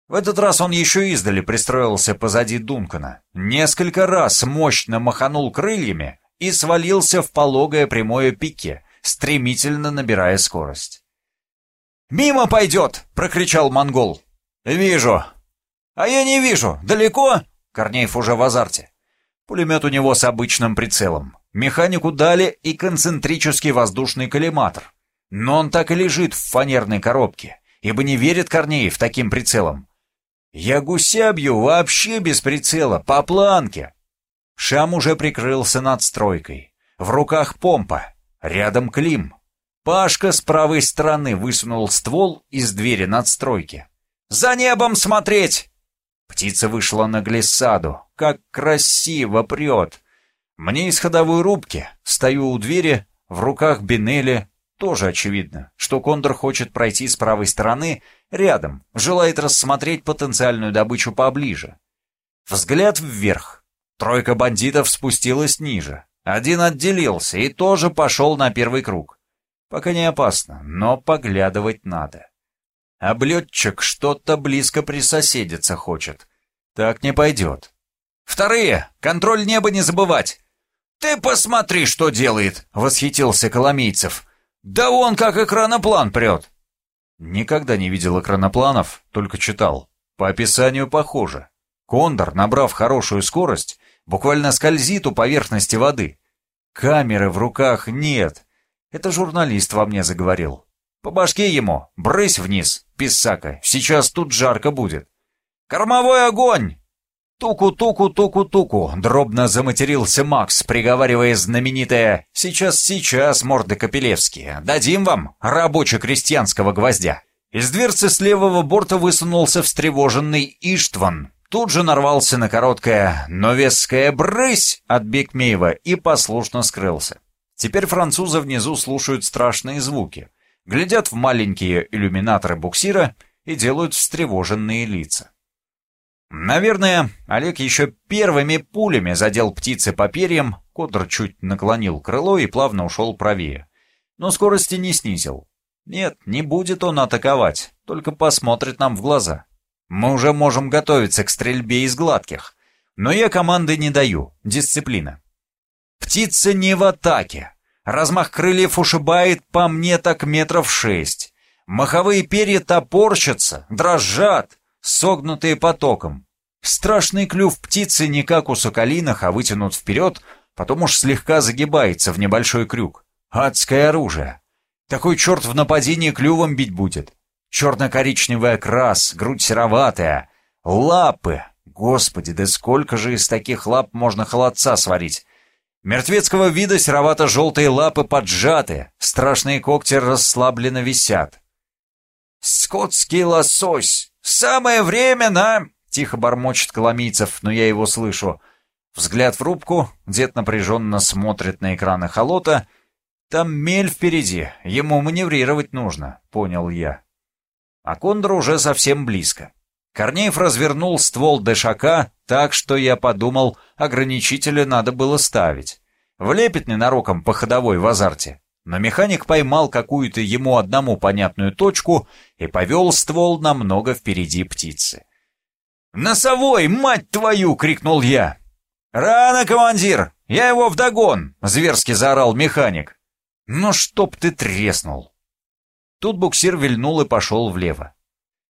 В этот раз он еще издали пристроился позади Дункана, несколько раз мощно маханул крыльями и свалился в пологое прямое пике, стремительно набирая скорость. «Мимо пойдет!» — прокричал монгол. «Вижу!» «А я не вижу! Далеко?» Корнеев уже в азарте. Пулемет у него с обычным прицелом. Механику дали и концентрический воздушный коллиматор. Но он так и лежит в фанерной коробке, ибо не верит Корнеев таким прицелом. Я гуся бью вообще без прицела, по планке. Шам уже прикрылся над стройкой. В руках помпа, рядом Клим. Пашка с правой стороны высунул ствол из двери надстройки. «За небом смотреть!» Птица вышла на глиссаду. Как красиво прет! Мне из ходовой рубки. Стою у двери, в руках Бинели. Тоже очевидно, что Кондор хочет пройти с правой стороны рядом, желает рассмотреть потенциальную добычу поближе. Взгляд вверх. Тройка бандитов спустилась ниже. Один отделился и тоже пошел на первый круг. Пока не опасно, но поглядывать надо. Облетчик что-то близко присоседиться хочет. Так не пойдет. Вторые! Контроль неба не забывать! «Ты посмотри, что делает!» — восхитился Коломейцев. «Да он как экраноплан прет!» Никогда не видел экранопланов, только читал. По описанию похоже. Кондор, набрав хорошую скорость, буквально скользит у поверхности воды. Камеры в руках нет. Это журналист во мне заговорил. По башке ему, брысь вниз, писака, сейчас тут жарко будет. «Кормовой огонь!» «Туку-туку-туку-туку!» — дробно заматерился Макс, приговаривая знаменитое «Сейчас-сейчас, морды Капелевские, дадим вам рабоче-крестьянского гвоздя!» Из дверцы с левого борта высунулся встревоженный Иштван. Тут же нарвался на короткое «но веская брысь» от Бекмеева и послушно скрылся. Теперь французы внизу слушают страшные звуки, глядят в маленькие иллюминаторы буксира и делают встревоженные лица. Наверное, Олег еще первыми пулями задел птицы по перьям, Кодр чуть наклонил крыло и плавно ушел правее. Но скорости не снизил. Нет, не будет он атаковать, только посмотрит нам в глаза. Мы уже можем готовиться к стрельбе из гладких. Но я команды не даю, дисциплина. Птица не в атаке. Размах крыльев ушибает по мне так метров шесть. Маховые перья топорщатся, дрожат, согнутые потоком. Страшный клюв птицы не как у соколинах, а вытянут вперед, потом уж слегка загибается в небольшой крюк. Адское оружие. Такой черт в нападении клювом бить будет. Черно-коричневый окрас, грудь сероватая, лапы. Господи, да сколько же из таких лап можно холодца сварить? Мертвецкого вида серовато-желтые лапы поджаты, страшные когти расслабленно висят. «Скотский лосось! «Самое время на...» — тихо бормочет Коломийцев, но я его слышу. Взгляд в рубку, дед напряженно смотрит на экраны холота. «Там мель впереди, ему маневрировать нужно», — понял я. А Кондор уже совсем близко. Корнеев развернул ствол Дэшака так, что я подумал, ограничителя надо было ставить. Влепит ненароком по ходовой в азарте. Но механик поймал какую-то ему одному понятную точку и повел ствол намного впереди птицы. «Носовой, мать твою!» — крикнул я. «Рано, командир! Я его вдогон!» — зверски заорал механик. «Ну чтоб ты треснул!» Тут буксир вильнул и пошел влево.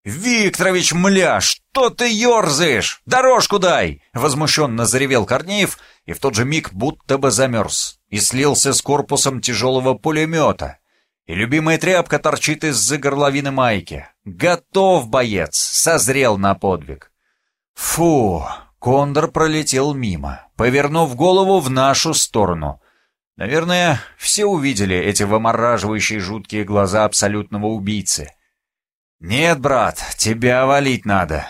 «Викторович, мля, что ты ерзаешь? Дорожку дай!» — возмущенно заревел Корнеев, и в тот же миг будто бы замерз и слился с корпусом тяжелого пулемета. И любимая тряпка торчит из-за горловины майки. Готов, боец, созрел на подвиг. Фу, кондор пролетел мимо, повернув голову в нашу сторону. Наверное, все увидели эти вымораживающие жуткие глаза абсолютного убийцы. «Нет, брат, тебя валить надо».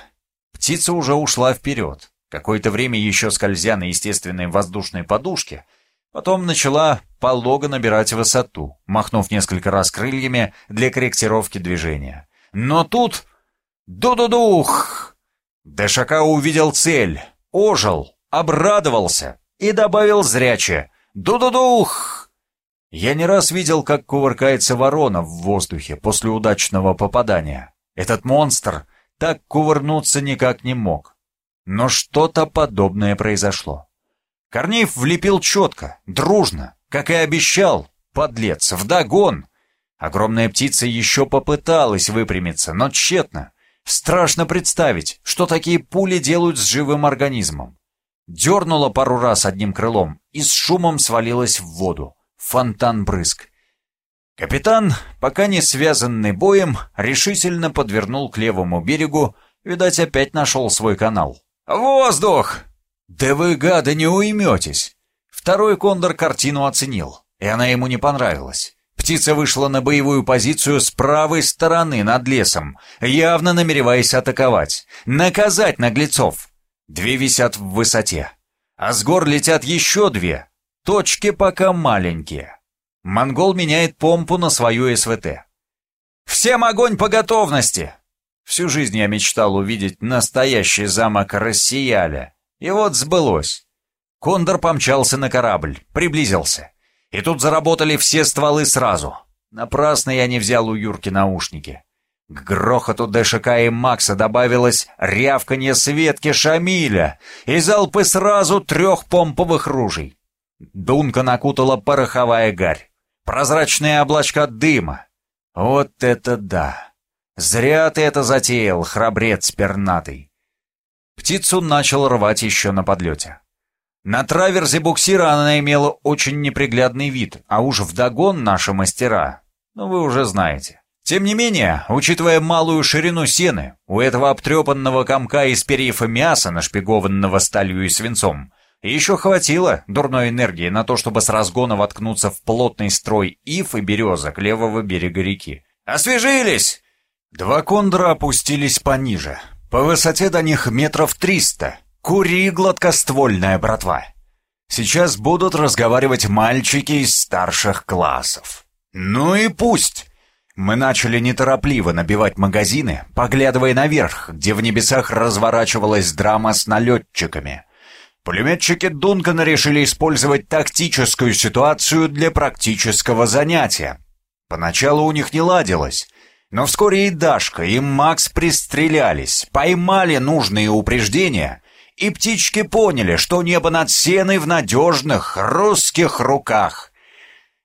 Птица уже ушла вперед. Какое-то время еще скользя на естественной воздушной подушке — Потом начала полого набирать высоту, махнув несколько раз крыльями для корректировки движения. Но тут... Ду-ду-дух! Дэшака увидел цель, ожил, обрадовался и добавил зряче «Ду-ду-дух!». Я не раз видел, как кувыркается ворона в воздухе после удачного попадания. Этот монстр так кувырнуться никак не мог. Но что-то подобное произошло. Корнеев влепил четко, дружно, как и обещал, подлец, вдогон. Огромная птица еще попыталась выпрямиться, но тщетно. Страшно представить, что такие пули делают с живым организмом. Дернула пару раз одним крылом и с шумом свалилась в воду. Фонтан брызг. Капитан, пока не связанный боем, решительно подвернул к левому берегу, видать, опять нашел свой канал. «Воздух!» «Да вы, гады, не уйметесь!» Второй кондор картину оценил, и она ему не понравилась. Птица вышла на боевую позицию с правой стороны над лесом, явно намереваясь атаковать, наказать наглецов. Две висят в высоте, а с гор летят еще две. Точки пока маленькие. Монгол меняет помпу на свою СВТ. «Всем огонь по готовности!» Всю жизнь я мечтал увидеть настоящий замок Россияля. И вот сбылось. Кондор помчался на корабль, приблизился. И тут заработали все стволы сразу. Напрасно я не взял у Юрки наушники. К грохоту ДШК и Макса добавилось рявканье Светки Шамиля и залпы сразу трех помповых ружей. Дунка накутала пороховая гарь. Прозрачные облачка дыма. Вот это да! Зря ты это затеял, храбрец пернатый. Птицу начал рвать еще на подлете. На траверзе буксира она имела очень неприглядный вид, а уж вдогон наши мастера. Ну, вы уже знаете. Тем не менее, учитывая малую ширину сены, у этого обтрепанного комка из перьев и мяса, нашпигованного сталью и свинцом, еще хватило дурной энергии на то, чтобы с разгона воткнуться в плотный строй ив и березок левого берега реки. «Освежились!» Два кондора опустились пониже. По высоте до них метров триста. Кури, гладкоствольная братва. Сейчас будут разговаривать мальчики из старших классов. Ну и пусть. Мы начали неторопливо набивать магазины, поглядывая наверх, где в небесах разворачивалась драма с налетчиками. Пулеметчики Дункана решили использовать тактическую ситуацию для практического занятия. Поначалу у них не ладилось, но вскоре и Дашка, и Макс пристрелялись, поймали нужные упреждения и птички поняли, что небо над сеной в надежных русских руках.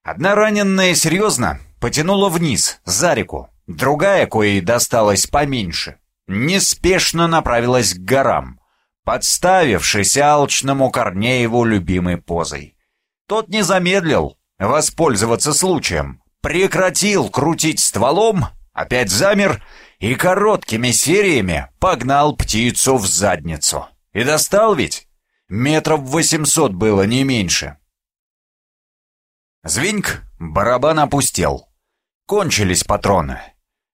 Одна раненная серьезно потянула вниз, за реку, другая, коей досталась поменьше, неспешно направилась к горам, подставившись алчному Корнееву любимой позой. Тот не замедлил воспользоваться случаем, прекратил крутить стволом, опять замер и короткими сериями погнал птицу в задницу. И достал ведь? Метров восемьсот было, не меньше. Звеньк, барабан опустел. Кончились патроны.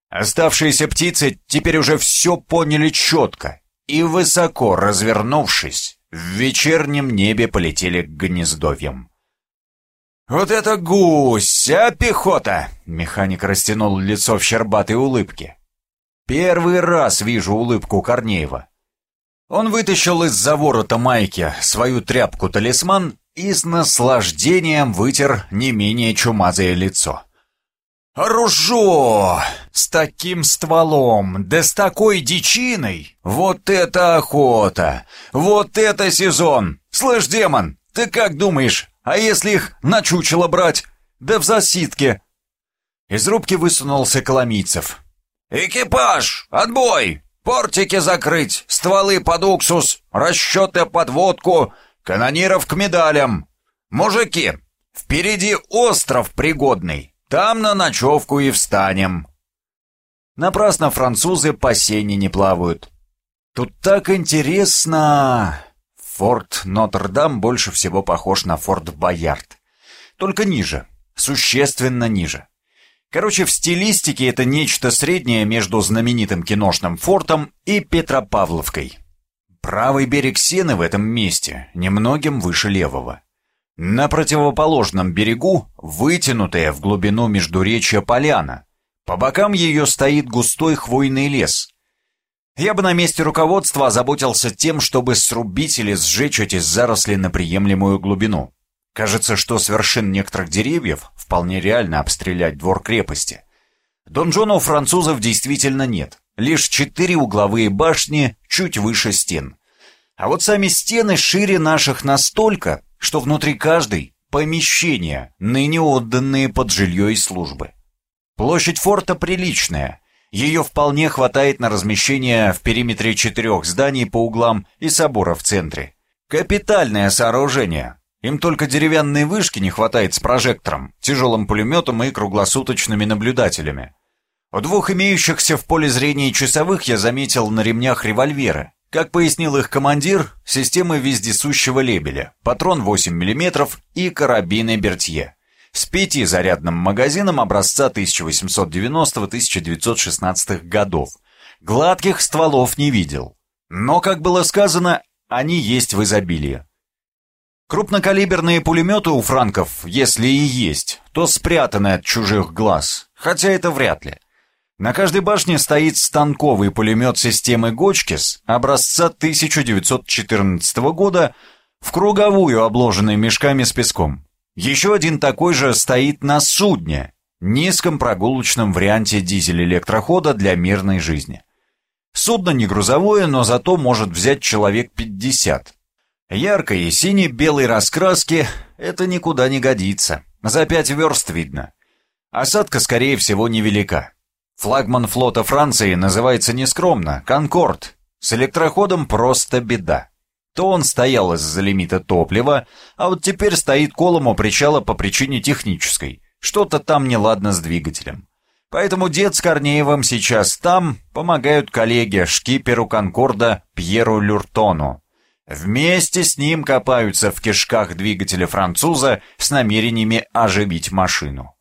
Оставшиеся птицы теперь уже все поняли четко и, высоко развернувшись, в вечернем небе полетели к гнездовьям. «Вот это гусь, а пехота!» — механик растянул лицо в щербатой улыбке. «Первый раз вижу улыбку Корнеева. Он вытащил из-за ворота майки свою тряпку-талисман и с наслаждением вытер не менее чумазое лицо. «Ружо! С таким стволом, да с такой дичиной! Вот это охота! Вот это сезон! Слышь, демон, ты как думаешь, а если их на чучело брать? Да в засидке!» Из рубки высунулся Коломийцев. «Экипаж! Отбой! Портики закрыть, стволы под уксус, расчеты под водку, канониров к медалям. Мужики, впереди остров пригодный, там на ночевку и встанем. Напрасно французы по сене не плавают. Тут так интересно. Форт Нотр-Дам больше всего похож на Форт Боярд. Только ниже, существенно ниже. Короче, в стилистике это нечто среднее между знаменитым киношным фортом и Петропавловкой. Правый берег Сены в этом месте немногим выше левого. На противоположном берегу вытянутая в глубину междуречья поляна. По бокам ее стоит густой хвойный лес. Я бы на месте руководства озаботился тем, чтобы срубить или сжечь эти заросли на приемлемую глубину. Кажется, что с вершин некоторых деревьев вполне реально обстрелять двор крепости. Донжона у французов действительно нет. Лишь четыре угловые башни чуть выше стен. А вот сами стены шире наших настолько, что внутри каждой помещения, ныне отданные под жилье и службы. Площадь форта приличная. Ее вполне хватает на размещение в периметре четырех зданий по углам и собора в центре. Капитальное сооружение. Им только деревянной вышки не хватает с прожектором, тяжелым пулеметом и круглосуточными наблюдателями. У двух имеющихся в поле зрения часовых я заметил на ремнях револьверы. Как пояснил их командир, системы вездесущего лебеля, патрон 8 мм и карабины Бертье. С пятизарядным магазином образца 1890-1916 годов. Гладких стволов не видел. Но, как было сказано, они есть в изобилии. Крупнокалиберные пулеметы у франков, если и есть, то спрятаны от чужих глаз, хотя это вряд ли. На каждой башне стоит станковый пулемет системы Гочкис образца 1914 года в круговую, обложенный мешками с песком. Еще один такой же стоит на судне, низком прогулочном варианте дизель-электрохода для мирной жизни. Судно не грузовое, но зато может взять человек 50. Яркой и сине-белой раскраски это никуда не годится. За пять верст видно. Осадка, скорее всего, невелика. Флагман флота Франции называется нескромно «Конкорд». С электроходом просто беда. То он стоял из-за лимита топлива, а вот теперь стоит колом у причала по причине технической. Что-то там неладно с двигателем. Поэтому дед с Корнеевым сейчас там помогают коллеге, шкиперу «Конкорда» Пьеру Люртону. Вместе с ним копаются в кишках двигателя француза с намерениями оживить машину.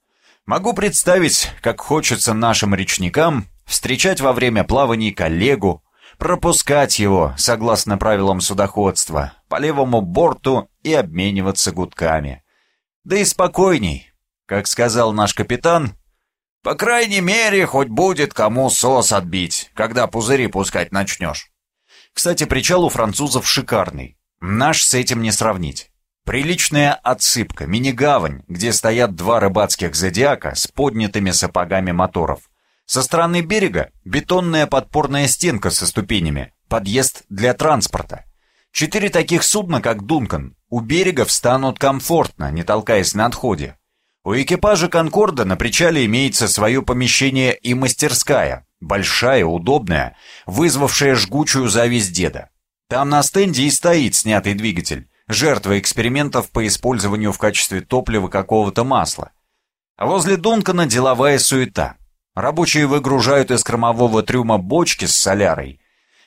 Могу представить, как хочется нашим речникам встречать во время плаваний коллегу, пропускать его, согласно правилам судоходства, по левому борту и обмениваться гудками. Да и спокойней, как сказал наш капитан, по крайней мере, хоть будет кому сос отбить, когда пузыри пускать начнешь. Кстати, причал у французов шикарный. Наш с этим не сравнить. Приличная отсыпка, мини-гавань, где стоят два рыбацких зодиака с поднятыми сапогами моторов. Со стороны берега бетонная подпорная стенка со ступенями, подъезд для транспорта. Четыре таких судна, как «Дункан», у берега встанут комфортно, не толкаясь на отходе. У экипажа «Конкорда» на причале имеется свое помещение и мастерская, большая, удобная, вызвавшая жгучую зависть деда. Там на стенде и стоит снятый двигатель, жертва экспериментов по использованию в качестве топлива какого-то масла. А возле Дункана деловая суета. Рабочие выгружают из кормового трюма бочки с солярой.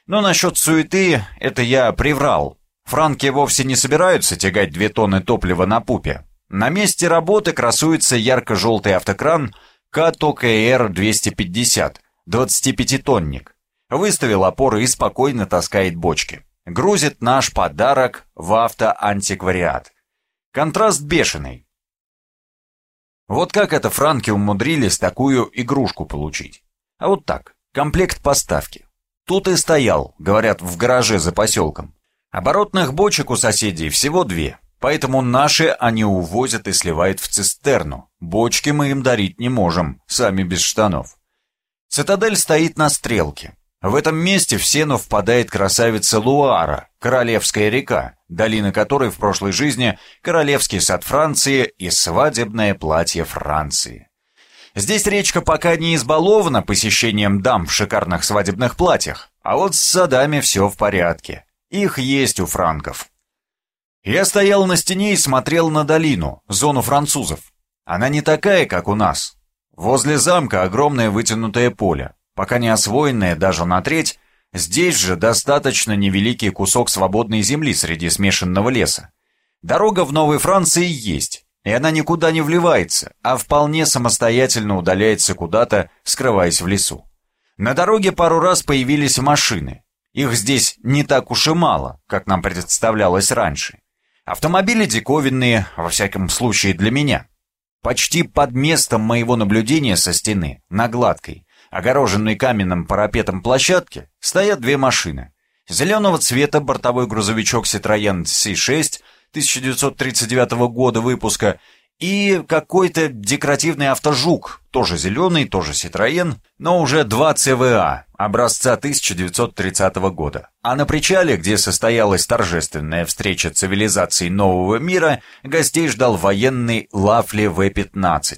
Но насчет суеты это я приврал. Франки вовсе не собираются тягать две тонны топлива на пупе. На месте работы красуется ярко-желтый автокран КТОКР-250, 25-тонник. Выставил опоры и спокойно таскает бочки грузит наш подарок в автоантиквариат. Контраст бешеный. Вот как это франки умудрились такую игрушку получить? А вот так, комплект поставки. Тут и стоял, говорят, в гараже за поселком. Оборотных бочек у соседей всего две, поэтому наши они увозят и сливают в цистерну. Бочки мы им дарить не можем, сами без штанов. Цитадель стоит на стрелке. В этом месте в Сену впадает красавица Луара, Королевская река, долина которой в прошлой жизни Королевский сад Франции и свадебное платье Франции. Здесь речка пока не избалована посещением дам в шикарных свадебных платьях, а вот с садами все в порядке. Их есть у франков. Я стоял на стене и смотрел на долину, зону французов. Она не такая, как у нас. Возле замка огромное вытянутое поле, пока не освоенная даже на треть, здесь же достаточно невеликий кусок свободной земли среди смешанного леса. Дорога в Новой Франции есть, и она никуда не вливается, а вполне самостоятельно удаляется куда-то, скрываясь в лесу. На дороге пару раз появились машины. Их здесь не так уж и мало, как нам представлялось раньше. Автомобили диковинные, во всяком случае для меня. Почти под местом моего наблюдения со стены, на гладкой, огороженной каменным парапетом площадки, стоят две машины. Зеленого цвета бортовой грузовичок Citroёn C6 1939 года выпуска и какой-то декоративный автожук, тоже зеленый, тоже Citroёn, но уже 2 ЦВА, образца 1930 года. А на причале, где состоялась торжественная встреча цивилизаций нового мира, гостей ждал военный Лафли В-15.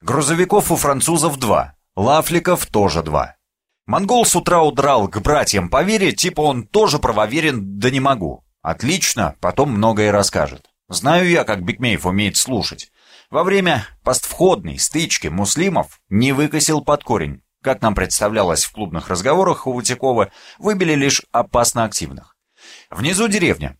Грузовиков у французов два, Лафликов тоже два. Монгол с утра удрал к братьям по вере, типа он тоже правоверен, да не могу. Отлично, потом многое расскажет. Знаю я, как Бекмеев умеет слушать. Во время поствходной стычки муслимов не выкосил под корень. Как нам представлялось в клубных разговорах у Ватякова, выбили лишь опасно активных. Внизу деревня.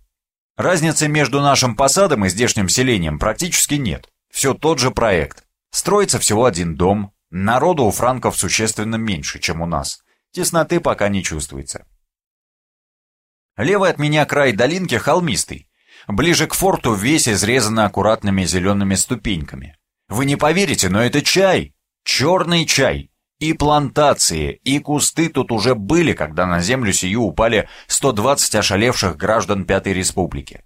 Разницы между нашим посадом и здешним селением практически нет. Все тот же проект. Строится всего один дом. Народу у франков существенно меньше, чем у нас. Тесноты пока не чувствуется. Левый от меня край долинки холмистый. Ближе к форту весь изрезан аккуратными зелеными ступеньками. Вы не поверите, но это чай. Черный чай. И плантации, и кусты тут уже были, когда на землю сию упали 120 ошалевших граждан Пятой Республики.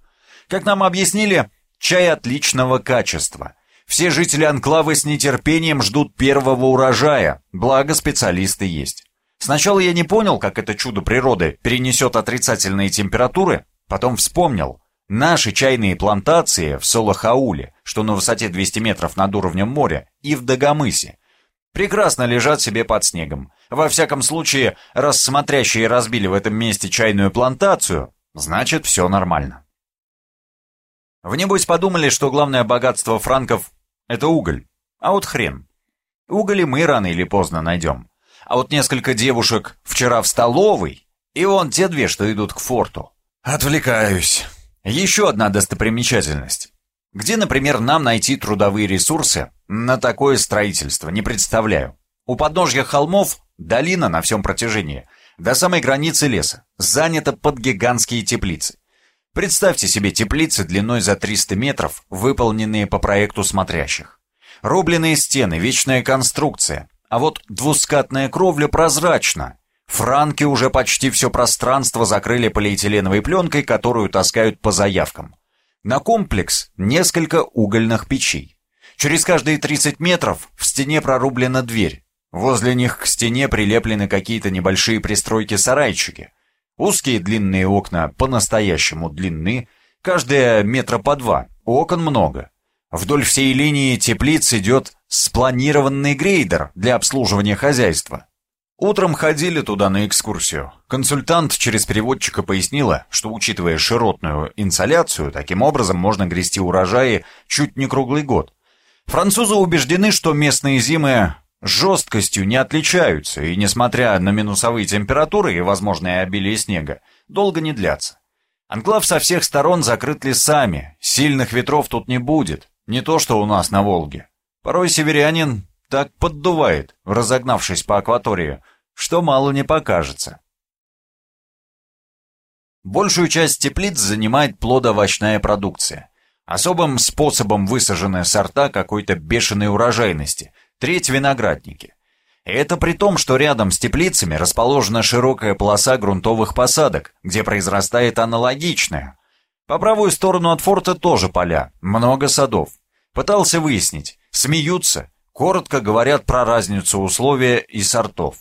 Как нам объяснили, чай отличного качества. Все жители анклавы с нетерпением ждут первого урожая, благо специалисты есть. Сначала я не понял, как это чудо природы перенесет отрицательные температуры, потом вспомнил. Наши чайные плантации в Солохауле, что на высоте 200 метров над уровнем моря, и в Дагомысе, прекрасно лежат себе под снегом. Во всяком случае, раз смотрящие разбили в этом месте чайную плантацию, значит все нормально. Вы небось подумали, что главное богатство франков — это уголь. А вот хрен. Уголь мы рано или поздно найдем. А вот несколько девушек вчера в столовой, и вон те две, что идут к форту. Отвлекаюсь. Еще одна достопримечательность. Где, например, нам найти трудовые ресурсы на такое строительство, не представляю. У подножья холмов долина на всем протяжении, до самой границы леса, занята под гигантские теплицы. Представьте себе теплицы длиной за 300 метров, выполненные по проекту смотрящих. Рубленые стены, вечная конструкция, а вот двускатная кровля прозрачна. Франки уже почти все пространство закрыли полиэтиленовой пленкой, которую таскают по заявкам. На комплекс несколько угольных печей. Через каждые 30 метров в стене прорублена дверь. Возле них к стене прилеплены какие-то небольшие пристройки-сарайчики. Узкие длинные окна по-настоящему длинны, каждая метра по два, окон много. Вдоль всей линии теплиц идет спланированный грейдер для обслуживания хозяйства. Утром ходили туда на экскурсию. Консультант через переводчика пояснила, что учитывая широтную инсоляцию, таким образом можно грести урожаи чуть не круглый год. Французы убеждены, что местные зимы жесткостью не отличаются, и, несмотря на минусовые температуры и возможное обилие снега, долго не длятся. Анклав со всех сторон закрыт лесами, сильных ветров тут не будет, не то что у нас на Волге. Порой северянин так поддувает, разогнавшись по акватории, что мало не покажется. Большую часть теплиц занимает плодоовощная продукция. Особым способом высажены сорта какой-то бешеной урожайности, треть виноградники. Это при том, что рядом с теплицами расположена широкая полоса грунтовых посадок, где произрастает аналогичное. По правую сторону от форта тоже поля, много садов. Пытался выяснить, смеются, Коротко говорят про разницу условия и сортов.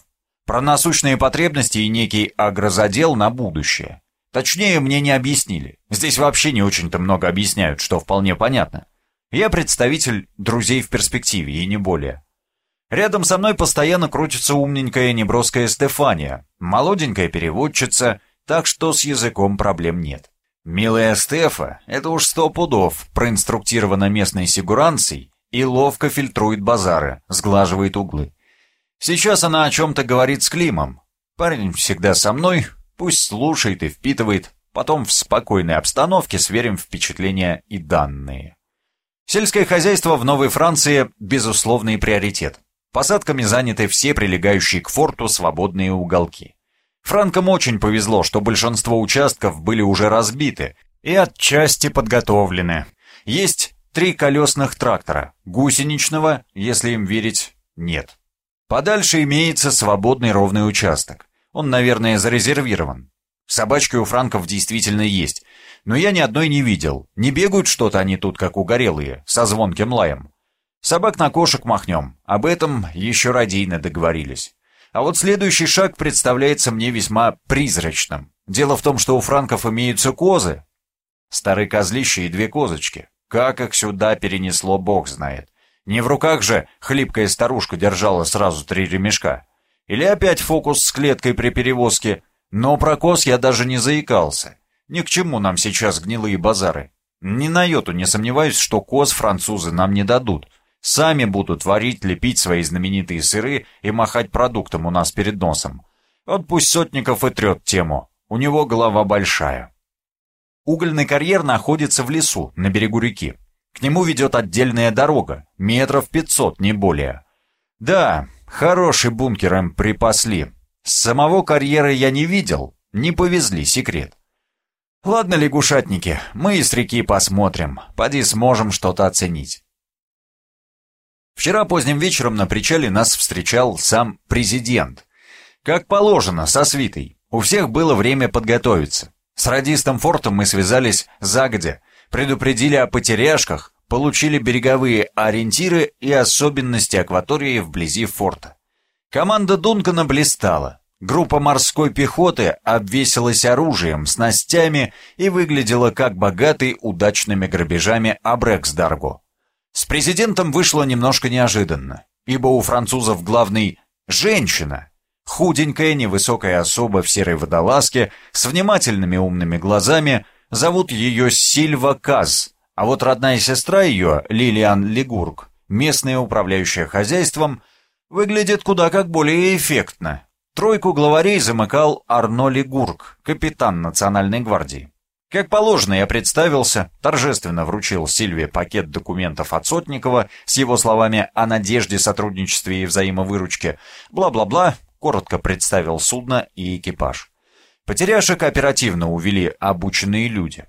Про насущные потребности и некий агрозадел на будущее. Точнее, мне не объяснили. Здесь вообще не очень-то много объясняют, что вполне понятно. Я представитель друзей в перспективе, и не более. Рядом со мной постоянно крутится умненькая неброская Стефания, молоденькая переводчица, так что с языком проблем нет. Милая Стефа, это уж сто пудов, проинструктирована местной сигуранцией и ловко фильтрует базары, сглаживает углы. Сейчас она о чем-то говорит с Климом. Парень всегда со мной, пусть слушает и впитывает, потом в спокойной обстановке сверим впечатления и данные. Сельское хозяйство в Новой Франции – безусловный приоритет. Посадками заняты все прилегающие к форту свободные уголки. Франкам очень повезло, что большинство участков были уже разбиты и отчасти подготовлены. Есть Три колесных трактора, гусеничного, если им верить, нет. Подальше имеется свободный ровный участок. Он, наверное, зарезервирован. Собачки у франков действительно есть, но я ни одной не видел. Не бегают что-то они тут, как угорелые, со звонким лаем. Собак на кошек махнем, об этом еще радийно договорились. А вот следующий шаг представляется мне весьма призрачным. Дело в том, что у франков имеются козы. Старые козлище и две козочки. Как их сюда перенесло, бог знает. Не в руках же хлипкая старушка держала сразу три ремешка. Или опять фокус с клеткой при перевозке, но про коз я даже не заикался. Ни к чему нам сейчас гнилые базары. Ни на йоту не сомневаюсь, что коз французы нам не дадут. Сами будут варить, лепить свои знаменитые сыры и махать продуктом у нас перед носом. Вот пусть Сотников и трет тему. У него голова большая. Угольный карьер находится в лесу, на берегу реки. К нему ведет отдельная дорога, метров пятьсот, не более. Да, хороший бункер им припасли. Самого карьера я не видел, не повезли, секрет. Ладно, лягушатники, мы из реки посмотрим, поди сможем что-то оценить. Вчера поздним вечером на причале нас встречал сам президент. Как положено, со свитой. У всех было время подготовиться. С радистом форта мы связались загодя, предупредили о потеряшках, получили береговые ориентиры и особенности акватории вблизи форта. Команда Дункана блистала. Группа морской пехоты обвесилась оружием, снастями и выглядела как богатый удачными грабежами Абрексдарго. С президентом вышло немножко неожиданно, ибо у французов главный «женщина», Худенькая, невысокая особа в серой водолазке, с внимательными умными глазами, зовут ее Сильва Каз, а вот родная сестра ее, Лилиан Лигург, местная управляющая хозяйством, выглядит куда как более эффектно. Тройку главарей замыкал Арно Лигург, капитан Национальной гвардии. Как положено, я представился, торжественно вручил Сильве пакет документов от Сотникова с его словами о надежде, сотрудничестве и взаимовыручке, бла-бла-бла, коротко представил судно и экипаж. Потеряшек оперативно увели обученные люди.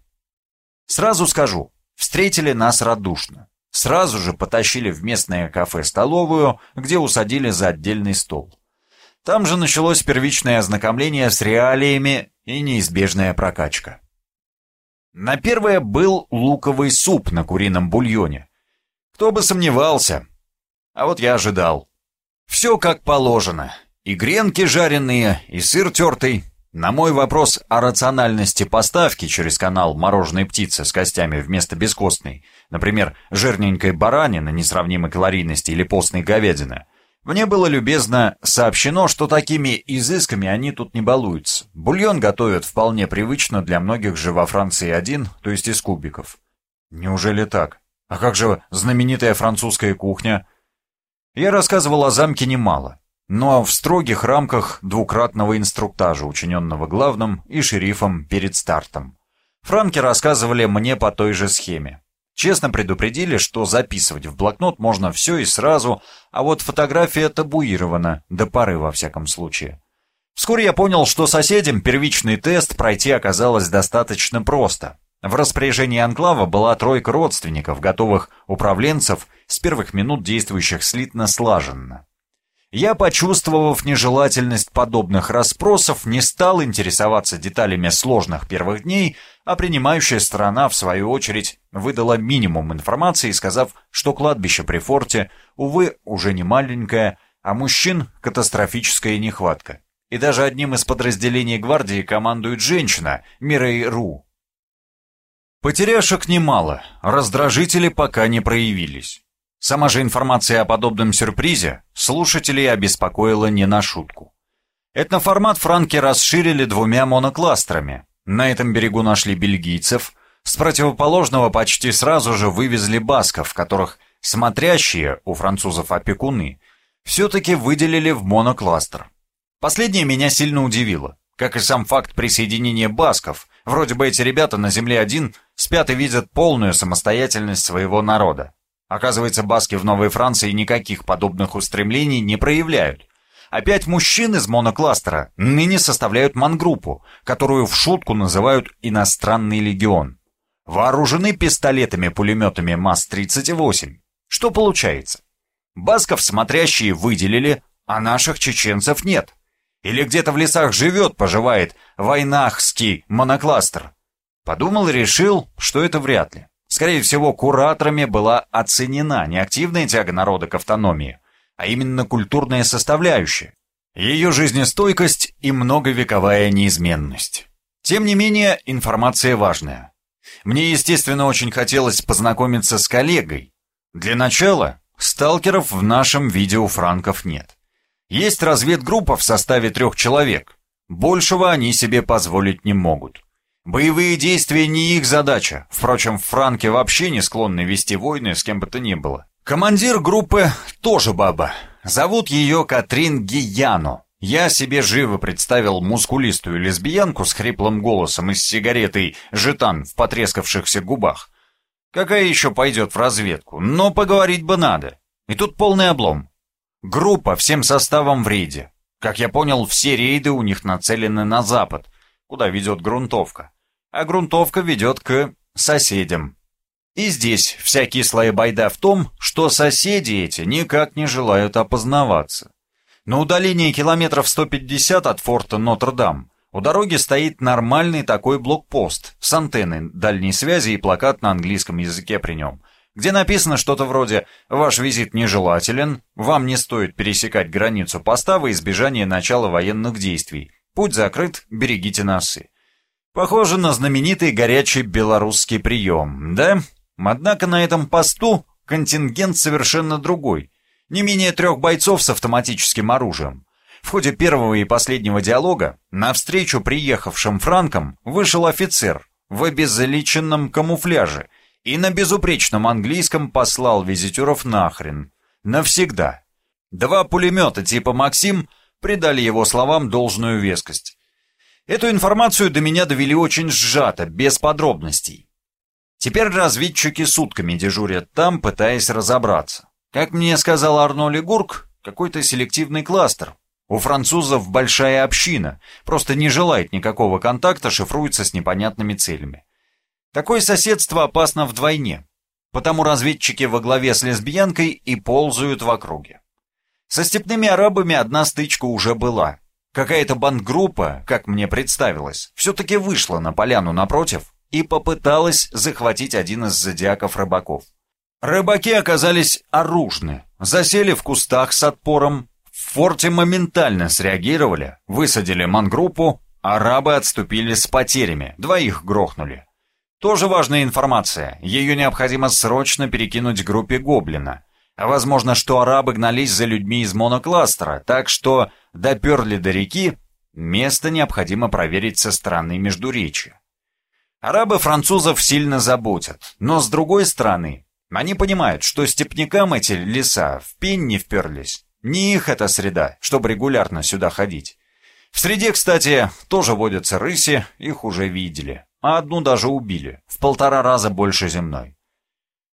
Сразу скажу, встретили нас радушно. Сразу же потащили в местное кафе-столовую, где усадили за отдельный стол. Там же началось первичное ознакомление с реалиями и неизбежная прокачка. На первое был луковый суп на курином бульоне. Кто бы сомневался. А вот я ожидал. Все как положено. И гренки жареные, и сыр тертый. На мой вопрос о рациональности поставки через канал мороженой птицы с костями вместо бескостной, например, жирненькой баранины несравнимой калорийности или постной говядины, мне было любезно сообщено, что такими изысками они тут не балуются. Бульон готовят вполне привычно для многих же во Франции один, то есть из кубиков. Неужели так? А как же знаменитая французская кухня? Я рассказывал о замке немало но в строгих рамках двукратного инструктажа, учиненного главным и шерифом перед стартом. Франки рассказывали мне по той же схеме. Честно предупредили, что записывать в блокнот можно все и сразу, а вот фотография табуирована, до поры во всяком случае. Вскоре я понял, что соседям первичный тест пройти оказалось достаточно просто. В распоряжении Анклава была тройка родственников, готовых управленцев, с первых минут действующих слитно слаженно. Я, почувствовав нежелательность подобных расспросов, не стал интересоваться деталями сложных первых дней, а принимающая сторона, в свою очередь, выдала минимум информации, сказав, что кладбище при форте, увы, уже не маленькое, а мужчин катастрофическая нехватка. И даже одним из подразделений гвардии командует женщина, Мирей Ру. Потеряшек немало, раздражители пока не проявились. Сама же информация о подобном сюрпризе слушателей обеспокоила не на шутку. Этноформат франки расширили двумя монокластерами. На этом берегу нашли бельгийцев, с противоположного почти сразу же вывезли басков, которых смотрящие у французов опекуны все-таки выделили в монокластер. Последнее меня сильно удивило, как и сам факт присоединения басков. Вроде бы эти ребята на Земле один спят и видят полную самостоятельность своего народа. Оказывается, баски в Новой Франции никаких подобных устремлений не проявляют. Опять мужчин из монокластера ныне составляют мангруппу, которую в шутку называют «иностранный легион». Вооружены пистолетами-пулеметами МАЗ-38. Что получается? Басков смотрящие выделили, а наших чеченцев нет. Или где-то в лесах живет, поживает войнахский монокластер. Подумал и решил, что это вряд ли. Скорее всего, кураторами была оценена не активная тяга народа к автономии, а именно культурная составляющая, ее жизнестойкость и многовековая неизменность. Тем не менее, информация важная. Мне, естественно, очень хотелось познакомиться с коллегой. Для начала, сталкеров в нашем видео франков нет. Есть разведгруппа в составе трех человек. Большего они себе позволить не могут. Боевые действия не их задача. Впрочем, франки вообще не склонны вести войны с кем бы то ни было. Командир группы тоже баба. Зовут ее Катрин Гияно. Я себе живо представил мускулистую лесбиянку с хриплым голосом и с сигаретой «Жетан» в потрескавшихся губах. Какая еще пойдет в разведку? Но поговорить бы надо. И тут полный облом. Группа всем составом в рейде. Как я понял, все рейды у них нацелены на запад, куда ведет грунтовка а грунтовка ведет к соседям. И здесь вся кислая байда в том, что соседи эти никак не желают опознаваться. На удалении километров 150 от форта Нотр-Дам у дороги стоит нормальный такой блокпост с антенной дальней связи и плакат на английском языке при нем, где написано что-то вроде «Ваш визит нежелателен, вам не стоит пересекать границу поста во избежание начала военных действий, путь закрыт, берегите носы». Похоже на знаменитый горячий белорусский прием, да? Однако на этом посту контингент совершенно другой. Не менее трех бойцов с автоматическим оружием. В ходе первого и последнего диалога навстречу приехавшим франкам вышел офицер в обезличенном камуфляже и на безупречном английском послал визитеров нахрен. Навсегда. Два пулемета типа «Максим» придали его словам должную вескость. Эту информацию до меня довели очень сжато, без подробностей. Теперь разведчики сутками дежурят там, пытаясь разобраться. Как мне сказал Арно Легурк, какой-то селективный кластер. У французов большая община, просто не желает никакого контакта, шифруется с непонятными целями. Такое соседство опасно вдвойне, потому разведчики во главе с лесбиянкой и ползают в округе. Со степными арабами одна стычка уже была, Какая-то бандгруппа, как мне представилось, все-таки вышла на поляну напротив и попыталась захватить один из зодиаков рыбаков. Рыбаки оказались оружны, засели в кустах с отпором, в форте моментально среагировали, высадили мангруппу, арабы отступили с потерями, двоих грохнули. Тоже важная информация, ее необходимо срочно перекинуть группе Гоблина. Возможно, что арабы гнались за людьми из монокластера, так что доперли до реки, место необходимо проверить со стороны Междуречия. Арабы французов сильно заботят, но с другой стороны, они понимают, что степнякам эти леса в пень не вперлись. Не их эта среда, чтобы регулярно сюда ходить. В среде, кстати, тоже водятся рыси, их уже видели, а одну даже убили, в полтора раза больше земной.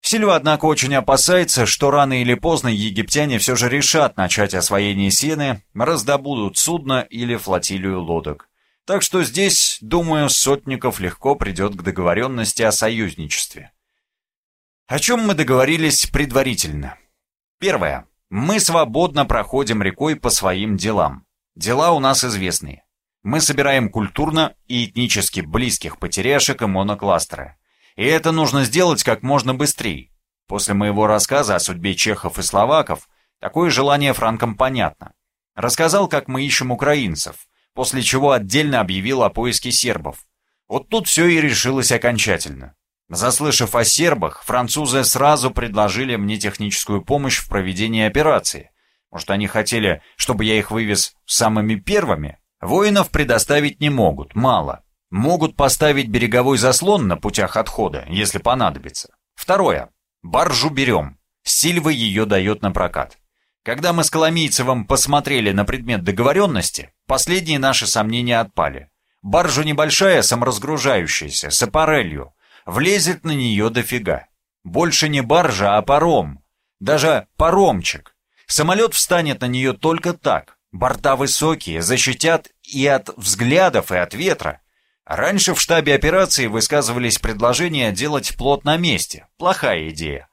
Сильва, однако, очень опасается, что рано или поздно египтяне все же решат начать освоение Сены, раздобудут судно или флотилию лодок. Так что здесь, думаю, Сотников легко придет к договоренности о союзничестве. О чем мы договорились предварительно? Первое. Мы свободно проходим рекой по своим делам. Дела у нас известные. Мы собираем культурно и этнически близких потеряшек и монокластеры. И это нужно сделать как можно быстрее. После моего рассказа о судьбе чехов и словаков, такое желание франкам понятно. Рассказал, как мы ищем украинцев, после чего отдельно объявил о поиске сербов. Вот тут все и решилось окончательно. Заслышав о сербах, французы сразу предложили мне техническую помощь в проведении операции. Может, они хотели, чтобы я их вывез самыми первыми? Воинов предоставить не могут, мало. Могут поставить береговой заслон на путях отхода, если понадобится. Второе. Баржу берем. Сильва ее дает на прокат. Когда мы с Коломийцевым посмотрели на предмет договоренности, последние наши сомнения отпали. Баржа небольшая, саморазгружающаяся, с аппарелью. Влезет на нее дофига. Больше не баржа, а паром. Даже паромчик. Самолет встанет на нее только так. Борта высокие, защитят и от взглядов, и от ветра. Раньше в штабе операции высказывались предложения делать плот на месте. Плохая идея.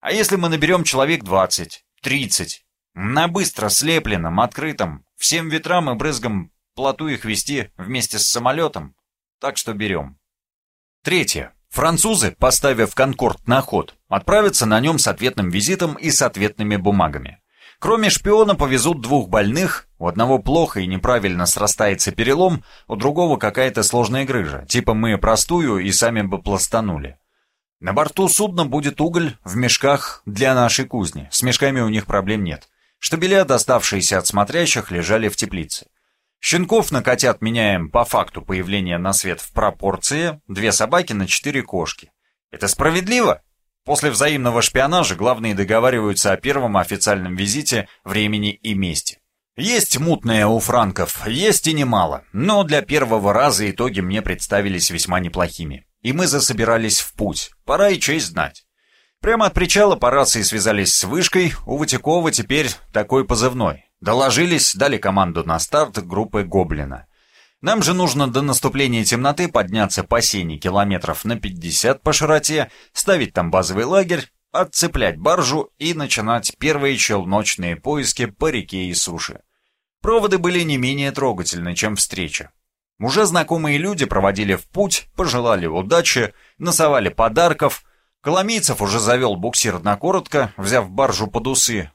А если мы наберем человек 20, 30, на быстро слепленном, открытом, всем ветрам и брызгам плоту их вести вместе с самолетом? Так что берем. Третье. Французы, поставив «Конкорд» на ход, отправятся на нем с ответным визитом и с ответными бумагами. Кроме шпиона повезут двух больных, у одного плохо и неправильно срастается перелом, у другого какая-то сложная грыжа, типа мы простую и сами бы пластанули. На борту судна будет уголь в мешках для нашей кузни, с мешками у них проблем нет. Штабеля, доставшиеся от смотрящих, лежали в теплице. Щенков на котят меняем по факту появления на свет в пропорции две собаки на четыре кошки. Это справедливо? После взаимного шпионажа главные договариваются о первом официальном визите, времени и месте. Есть мутное у франков, есть и немало, но для первого раза итоги мне представились весьма неплохими. И мы засобирались в путь, пора и честь знать. Прямо от причала по рации связались с вышкой, у Ватякова теперь такой позывной. Доложились, дали команду на старт группы «Гоблина». Нам же нужно до наступления темноты подняться по сене километров на 50 по широте, ставить там базовый лагерь, отцеплять баржу и начинать первые челночные поиски по реке и суше. Проводы были не менее трогательны, чем встреча. Уже знакомые люди проводили в путь, пожелали удачи, носовали подарков. Коломийцев уже завел буксир на коротко, взяв баржу под усы,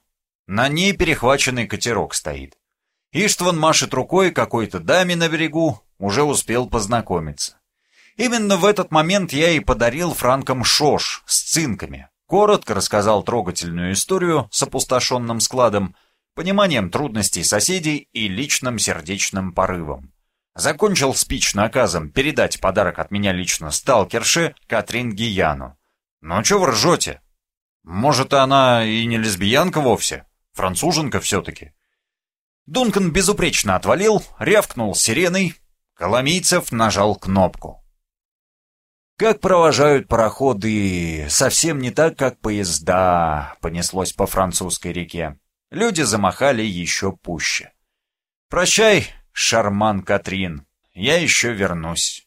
на ней перехваченный катерок стоит. Иштван машет рукой какой-то даме на берегу, уже успел познакомиться. Именно в этот момент я и подарил франкам шош с цинками. Коротко рассказал трогательную историю с опустошенным складом, пониманием трудностей соседей и личным сердечным порывом. Закончил спич наказом передать подарок от меня лично сталкерше Катрин Гияну. «Ну чё вы ржете? Может, она и не лесбиянка вовсе?» Француженка все-таки. Дункан безупречно отвалил, рявкнул сиреной. Коломийцев нажал кнопку. Как провожают пароходы, совсем не так, как поезда, понеслось по французской реке. Люди замахали еще пуще. «Прощай, шарман Катрин, я еще вернусь».